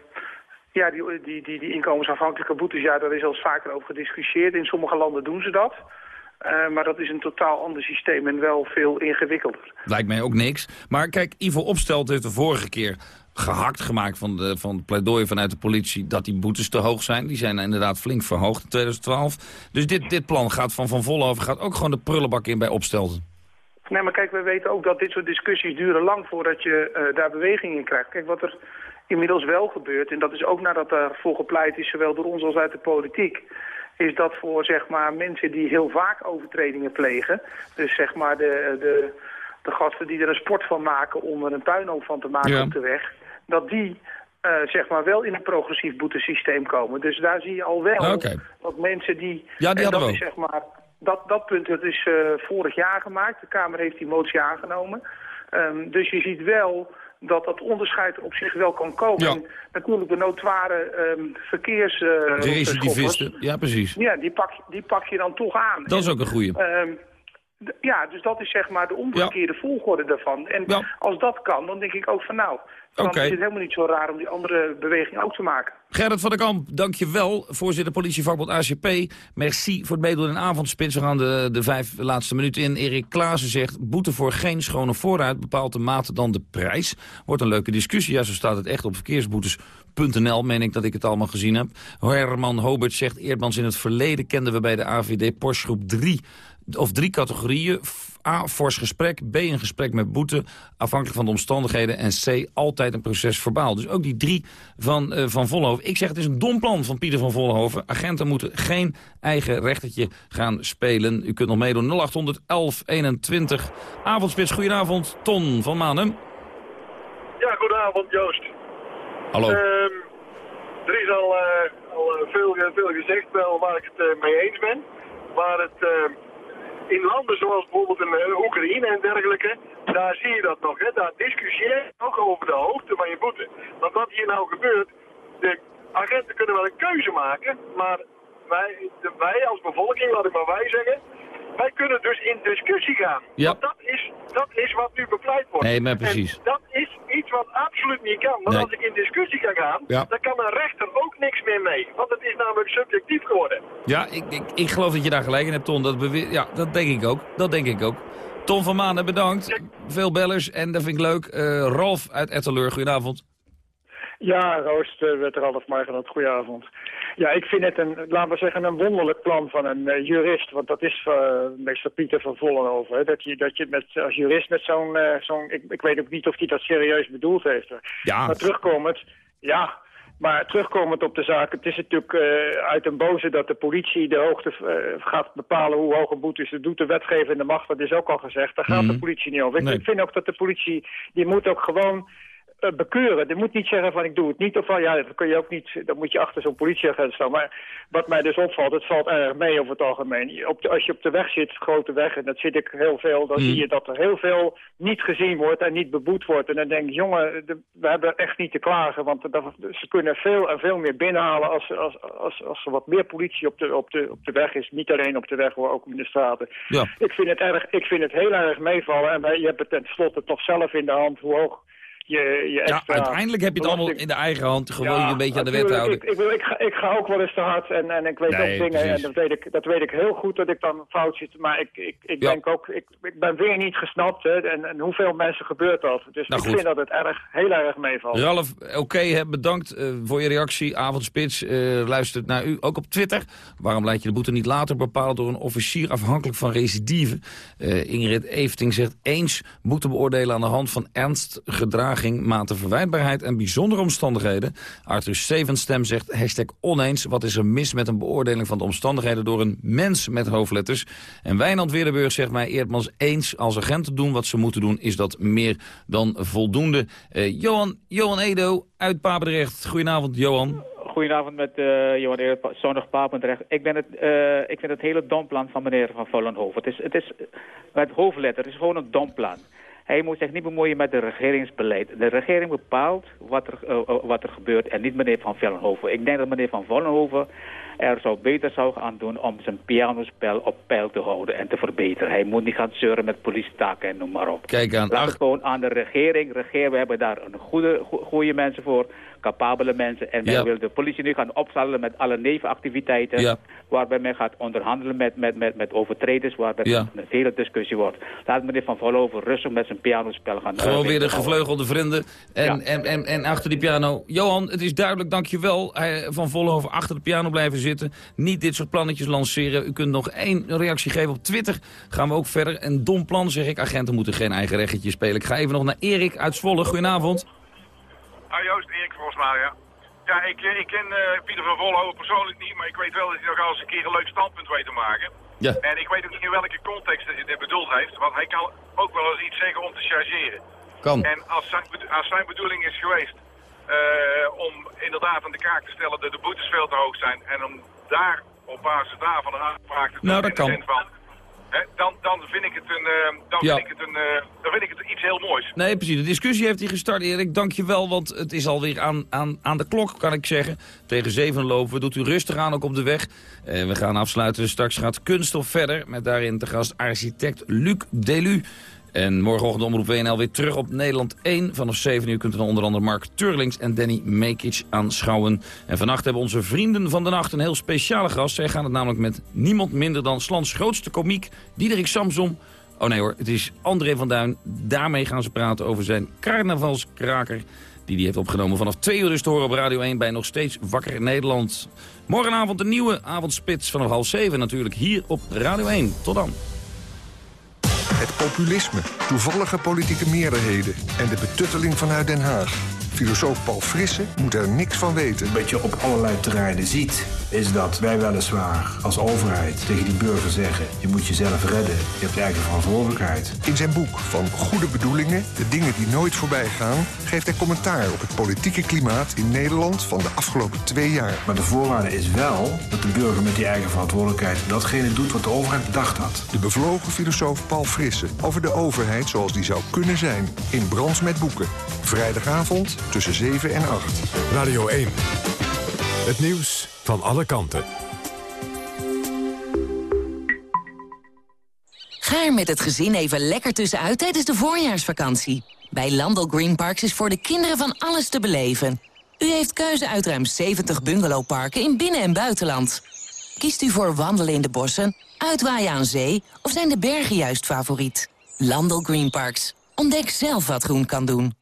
ja, die, die, die, inkomensafhankelijke boetes, ja, daar is al vaker over gediscussieerd. In sommige landen doen ze dat. Eh, maar dat is een totaal ander systeem en wel veel ingewikkelder. Lijkt mij ook niks. Maar kijk, Ivo Opstelt heeft de vorige keer gehakt gemaakt van, de, van het pleidooi vanuit de politie... dat die boetes te hoog zijn. Die zijn inderdaad flink verhoogd in 2012. Dus dit, dit plan gaat van Van Vollenhoven gaat ook gewoon de prullenbak in bij Opstelten. Nee, maar kijk, we weten ook dat dit soort discussies duren lang voordat je eh, daar beweging in krijgt. Kijk, wat er inmiddels wel gebeurt, en dat is ook nadat daarvoor gepleit is, zowel door ons als uit de politiek, is dat voor zeg maar mensen die heel vaak overtredingen plegen, dus zeg maar de, de, de gasten die er een sport van maken om er een puinhoop van te maken Ja. op de weg, dat die eh, zeg maar wel in een progressief boetesysteem komen. Dus daar zie je al wel dat mensen die... Ja, die en hadden dat we is zeg maar, dat, dat punt dat is eh, vorig jaar gemaakt. De Kamer heeft die motie aangenomen. Ehm, dus je ziet wel dat dat onderscheid er op zich wel kan komen. Ja. En natuurlijk de notoire ehm verkeers... De recidivisten, ja precies. Ja, die pak, die pak je dan toch aan. Dat is ook een goeie. Ehm, d- ja, dus dat is zeg maar de omgekeerde volgorde daarvan. En als dat kan, dan denk ik ook van nou, dan is het helemaal niet zo raar om die andere beweging ook te maken. Gerrit van der Kamp, dankjewel. Voorzitter politievakbond ACP. Merci voor het meedoen in avondspits. We gaan de, de vijf laatste minuten in. Erik Klaassen zegt, boete voor geen schone voorraad bepaalt de maat dan de prijs. Wordt een leuke discussie. Ja, zo staat het echt op verkeersboetes.nl, meen ik dat ik het allemaal gezien heb. Herman Hobert zegt, Eerdmans in het verleden kenden we bij de AVD Porsche groep 3 of drie categorieën. A, fors gesprek. B, een gesprek met boete. Afhankelijk van de omstandigheden. En C, altijd een proces verbaal. Dus ook die drie van, eh, van Vollenhoven. Ik zeg, het is een dom plan van Pieter van Vollenhoven. Agenten moeten geen eigen rechtertje gaan spelen. U kunt nog meedoen. 0800 1121. Avondspits, goedenavond. Ton van Manem. Ja, goedenavond Joost. Hallo. Ehm, er is al, uh, al veel, veel gezegd wel waar ik het mee eens ben. Maar het, in landen zoals bijvoorbeeld in Oekraïne en dergelijke, daar zie je dat nog. Hè? Daar discussieer je nog over de hoogte van je boete. Want wat hier nou gebeurt, de agenten kunnen wel een keuze maken, maar wij, wij als bevolking, laat ik maar wij zeggen, wij kunnen dus in discussie gaan. Ja. Want dat is, dat is wat nu bepleit wordt. Nee, maar precies. En dat is iets wat absoluut niet kan. Want als ik in discussie kan gaan, ja. dan kan een rechter ook niks meer mee. Want het is namelijk subjectief geworden. Ja, ik, ik, ik geloof dat je daar gelijk in hebt, Ton. Dat ja, dat denk ik ook. Dat denk ik ook. Tom van Maanden, bedankt. Veel bellers en dat vind ik leuk. Uh, Ralf uit Etteleur, goedenavond. Ja, Roost, uh, werd er al Margaret, goedenavond. Ja, ik vind het een, laten we zeggen, een wonderlijk plan van een uh, jurist. Want dat is uh, meester Pieter van Vollenhoven. Hè, dat je, dat je met, als jurist met zo'n... Uh, zo'n ik, ik weet ook niet of hij dat serieus bedoeld heeft. Ja. Maar terugkomend, ja... Maar terugkomend op de zaak, het is natuurlijk uit een boze dat de politie de hoogte gaat bepalen hoe hoog een boete is. Dat doet de wetgever in de macht, dat is ook al gezegd. Daar gaat Mhm. de politie niet over. Ik, Nee. ik vind ook dat de politie, die moet ook gewoon eh, bekeuren. Die moet niet zeggen van ik doe het niet. Of van ja, dat kun je ook niet. Dan moet je achter zo'n politieagent staan. Maar wat mij dus opvalt, het valt erg mee over het algemeen. Op de, als je op de weg zit, grote weg, en dat zit ik heel veel, dan Mm. zie je dat er heel veel niet gezien wordt en niet beboet wordt. En dan denk ik, jongen, de- we hebben echt niet te klagen. Want dat- ze kunnen veel en veel meer binnenhalen als, als, als, als er wat meer politie op de, op, de, op de weg is. Niet alleen op de weg, maar ook in de straten. Ja. Ik vind het, erg, ik vind het heel erg meevallen. En wij- je hebt het tenslotte toch zelf in de hand hoe hoog je, je Ja, uiteindelijk heb je het allemaal in de eigen hand. Gewoon je een beetje aan de wet houden. Ik, ik, ik, ga, ik ga ook wel eens te hard en, en ik weet Nee, ook dingen precies. en dat weet, ik, dat weet ik heel goed dat ik dan fout zit. Maar ik, ik, ik Ja. denk ook, ik, ik ben weer niet gesnapt. Hè, en, en hoeveel mensen gebeurt dat? Dus Nou, ik goed. vind dat het erg, heel erg meevalt. Ralf, oké, bedankt eh, voor je reactie. Avondspits eh, luistert naar u, ook op Twitter. Waarom laat je de boete niet later bepalen door een officier afhankelijk van recidive? Eh, Ingrid Efting zegt eens boete beoordelen aan de hand van ernst, gedraging, mate verwijtbaarheid en bijzondere omstandigheden. Arthur Stevenstem zegt hashtag oneens. Wat is er mis met een beoordeling van de omstandigheden door een mens met hoofdletters? En Wijnand Weerdenburg zegt mij Eerdmans eens. Als agenten doen wat ze moeten doen, is dat meer dan voldoende. Eh, Johan, Johan Edo uit Papendrecht. Goedenavond, Johan. Goedenavond met eh Johan Eer, Zonnig Papendrecht. Ik, ben het, eh, ik vind het hele domplan van meneer Van Vollenhoven. Het is, het is met hoofdletter, het is gewoon een domplan. Hij moet zich niet bemoeien met het regeringsbeleid. De regering bepaalt wat er, eh, eh, wat er gebeurt en niet meneer Van Vollenhoven. Ik denk dat meneer Van Vollenhoven er zou beter zou gaan doen om zijn pianospel op peil te houden en te verbeteren. Hij moet niet gaan zeuren met politietaken en noem maar op. Kijk aan. Laat het gewoon aan de regering. Regering, we hebben daar een goede, go- goede mensen voor, capabele mensen. En men Ja. wil de politie nu gaan opstellen met alle nevenactiviteiten. Ja. Waarbij men gaat onderhandelen met, met, met, met overtreders, waarbij Ja. een hele discussie wordt. Laat meneer Van Vollenhoven rustig met zijn pianospel gaan. Gewoon eh, weer de gevleugelde vrienden. En, en, en, en achter die piano. Johan, het is duidelijk, dankjewel. Hij, van Vollenhoven achter de piano blijven zitten. Niet dit soort plannetjes lanceren. U kunt nog één reactie geven op Twitter. Gaan we ook verder. Een dom plan, zeg ik. Agenten moeten geen eigen reggetje spelen. Ik ga even nog naar Erik uit Zwolle. Goedenavond. Ah Joost, Erik Volsma, ja. Ja, ik, eh, ik ken eh, Pieter van Vollenhoven persoonlijk niet, maar ik weet wel dat hij nog eens een keer een leuk standpunt weet te maken. Ja. En ik weet ook niet in welke context hij dit bedoeld heeft, want hij kan ook wel eens iets zeggen om te chargeren. Kan. En als zijn, als zijn bedoeling is geweest eh, om inderdaad aan de kaak te stellen dat de boetes veel te hoog zijn en om daar op basis daarvan een aanspraak te doen Nou, dat kan. van, dan, dan vind ik het een, eh, dan Ja. vind ik het een, eh, dan vind ik het iets heel moois. Nee, precies. De discussie heeft hij gestart, Erik. Dank je wel, want het is alweer aan, aan, aan de klok, kan ik zeggen. Tegen zeven lopen. Doet u rustig aan, ook op de weg. Eh, we gaan afsluiten. Straks gaat Kunststof verder. Met daarin te gast architect Luc Delu. En morgenochtend omroep WNL weer terug op Nederland 1. Vanaf 7 uur kunt u dan onder andere Mark Turlings en Danny Mekic aanschouwen. En vannacht hebben onze vrienden van de nacht een heel speciale gast. Zij gaan het namelijk met niemand minder dan Slans grootste komiek, Diederik Samsom. Oh nee hoor, het is André van Duin. Daarmee gaan ze praten over zijn carnavalskraker. Die hij heeft opgenomen vanaf twee uur dus te horen op Radio 1 bij nog steeds Wakker Nederland. Morgenavond een nieuwe avondspits vanaf half zeven natuurlijk hier op Radio 1. Tot dan. Het populisme, toevallige politieke meerderheden en de betutteling vanuit Den Haag. Filosoof Paul Frisse moet er niks van weten. Wat je op allerlei terreinen ziet, is dat wij weliswaar als overheid tegen die burger zeggen... je moet jezelf redden, je hebt eigen verantwoordelijkheid. In zijn boek Van Goede Bedoelingen, de dingen die nooit voorbij gaan... geeft hij commentaar op het politieke klimaat in Nederland van de afgelopen twee jaar. Maar de voorwaarde is wel dat de burger met die eigen verantwoordelijkheid... datgene doet wat de overheid bedacht had. De bevlogen filosoof Paul Frisse over de overheid zoals die zou kunnen zijn. In Brands met Boeken. Vrijdagavond tussen 7 en 8. Radio 1. Het nieuws van alle kanten. Ga er met het gezin even lekker tussenuit tijdens de voorjaarsvakantie. Bij Landel Green Parks is voor de kinderen van alles te beleven. U heeft keuze uit ruim 70 bungalowparken in binnen- en buitenland. Kiest u voor wandelen in de bossen, uitwaaien aan zee... of zijn de bergen juist favoriet? Landel Green Parks. Ontdek zelf wat groen kan doen.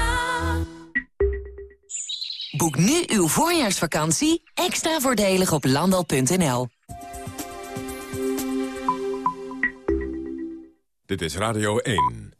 Boek nu uw voorjaarsvakantie extra voordelig op landal.nl. Dit is Radio 1.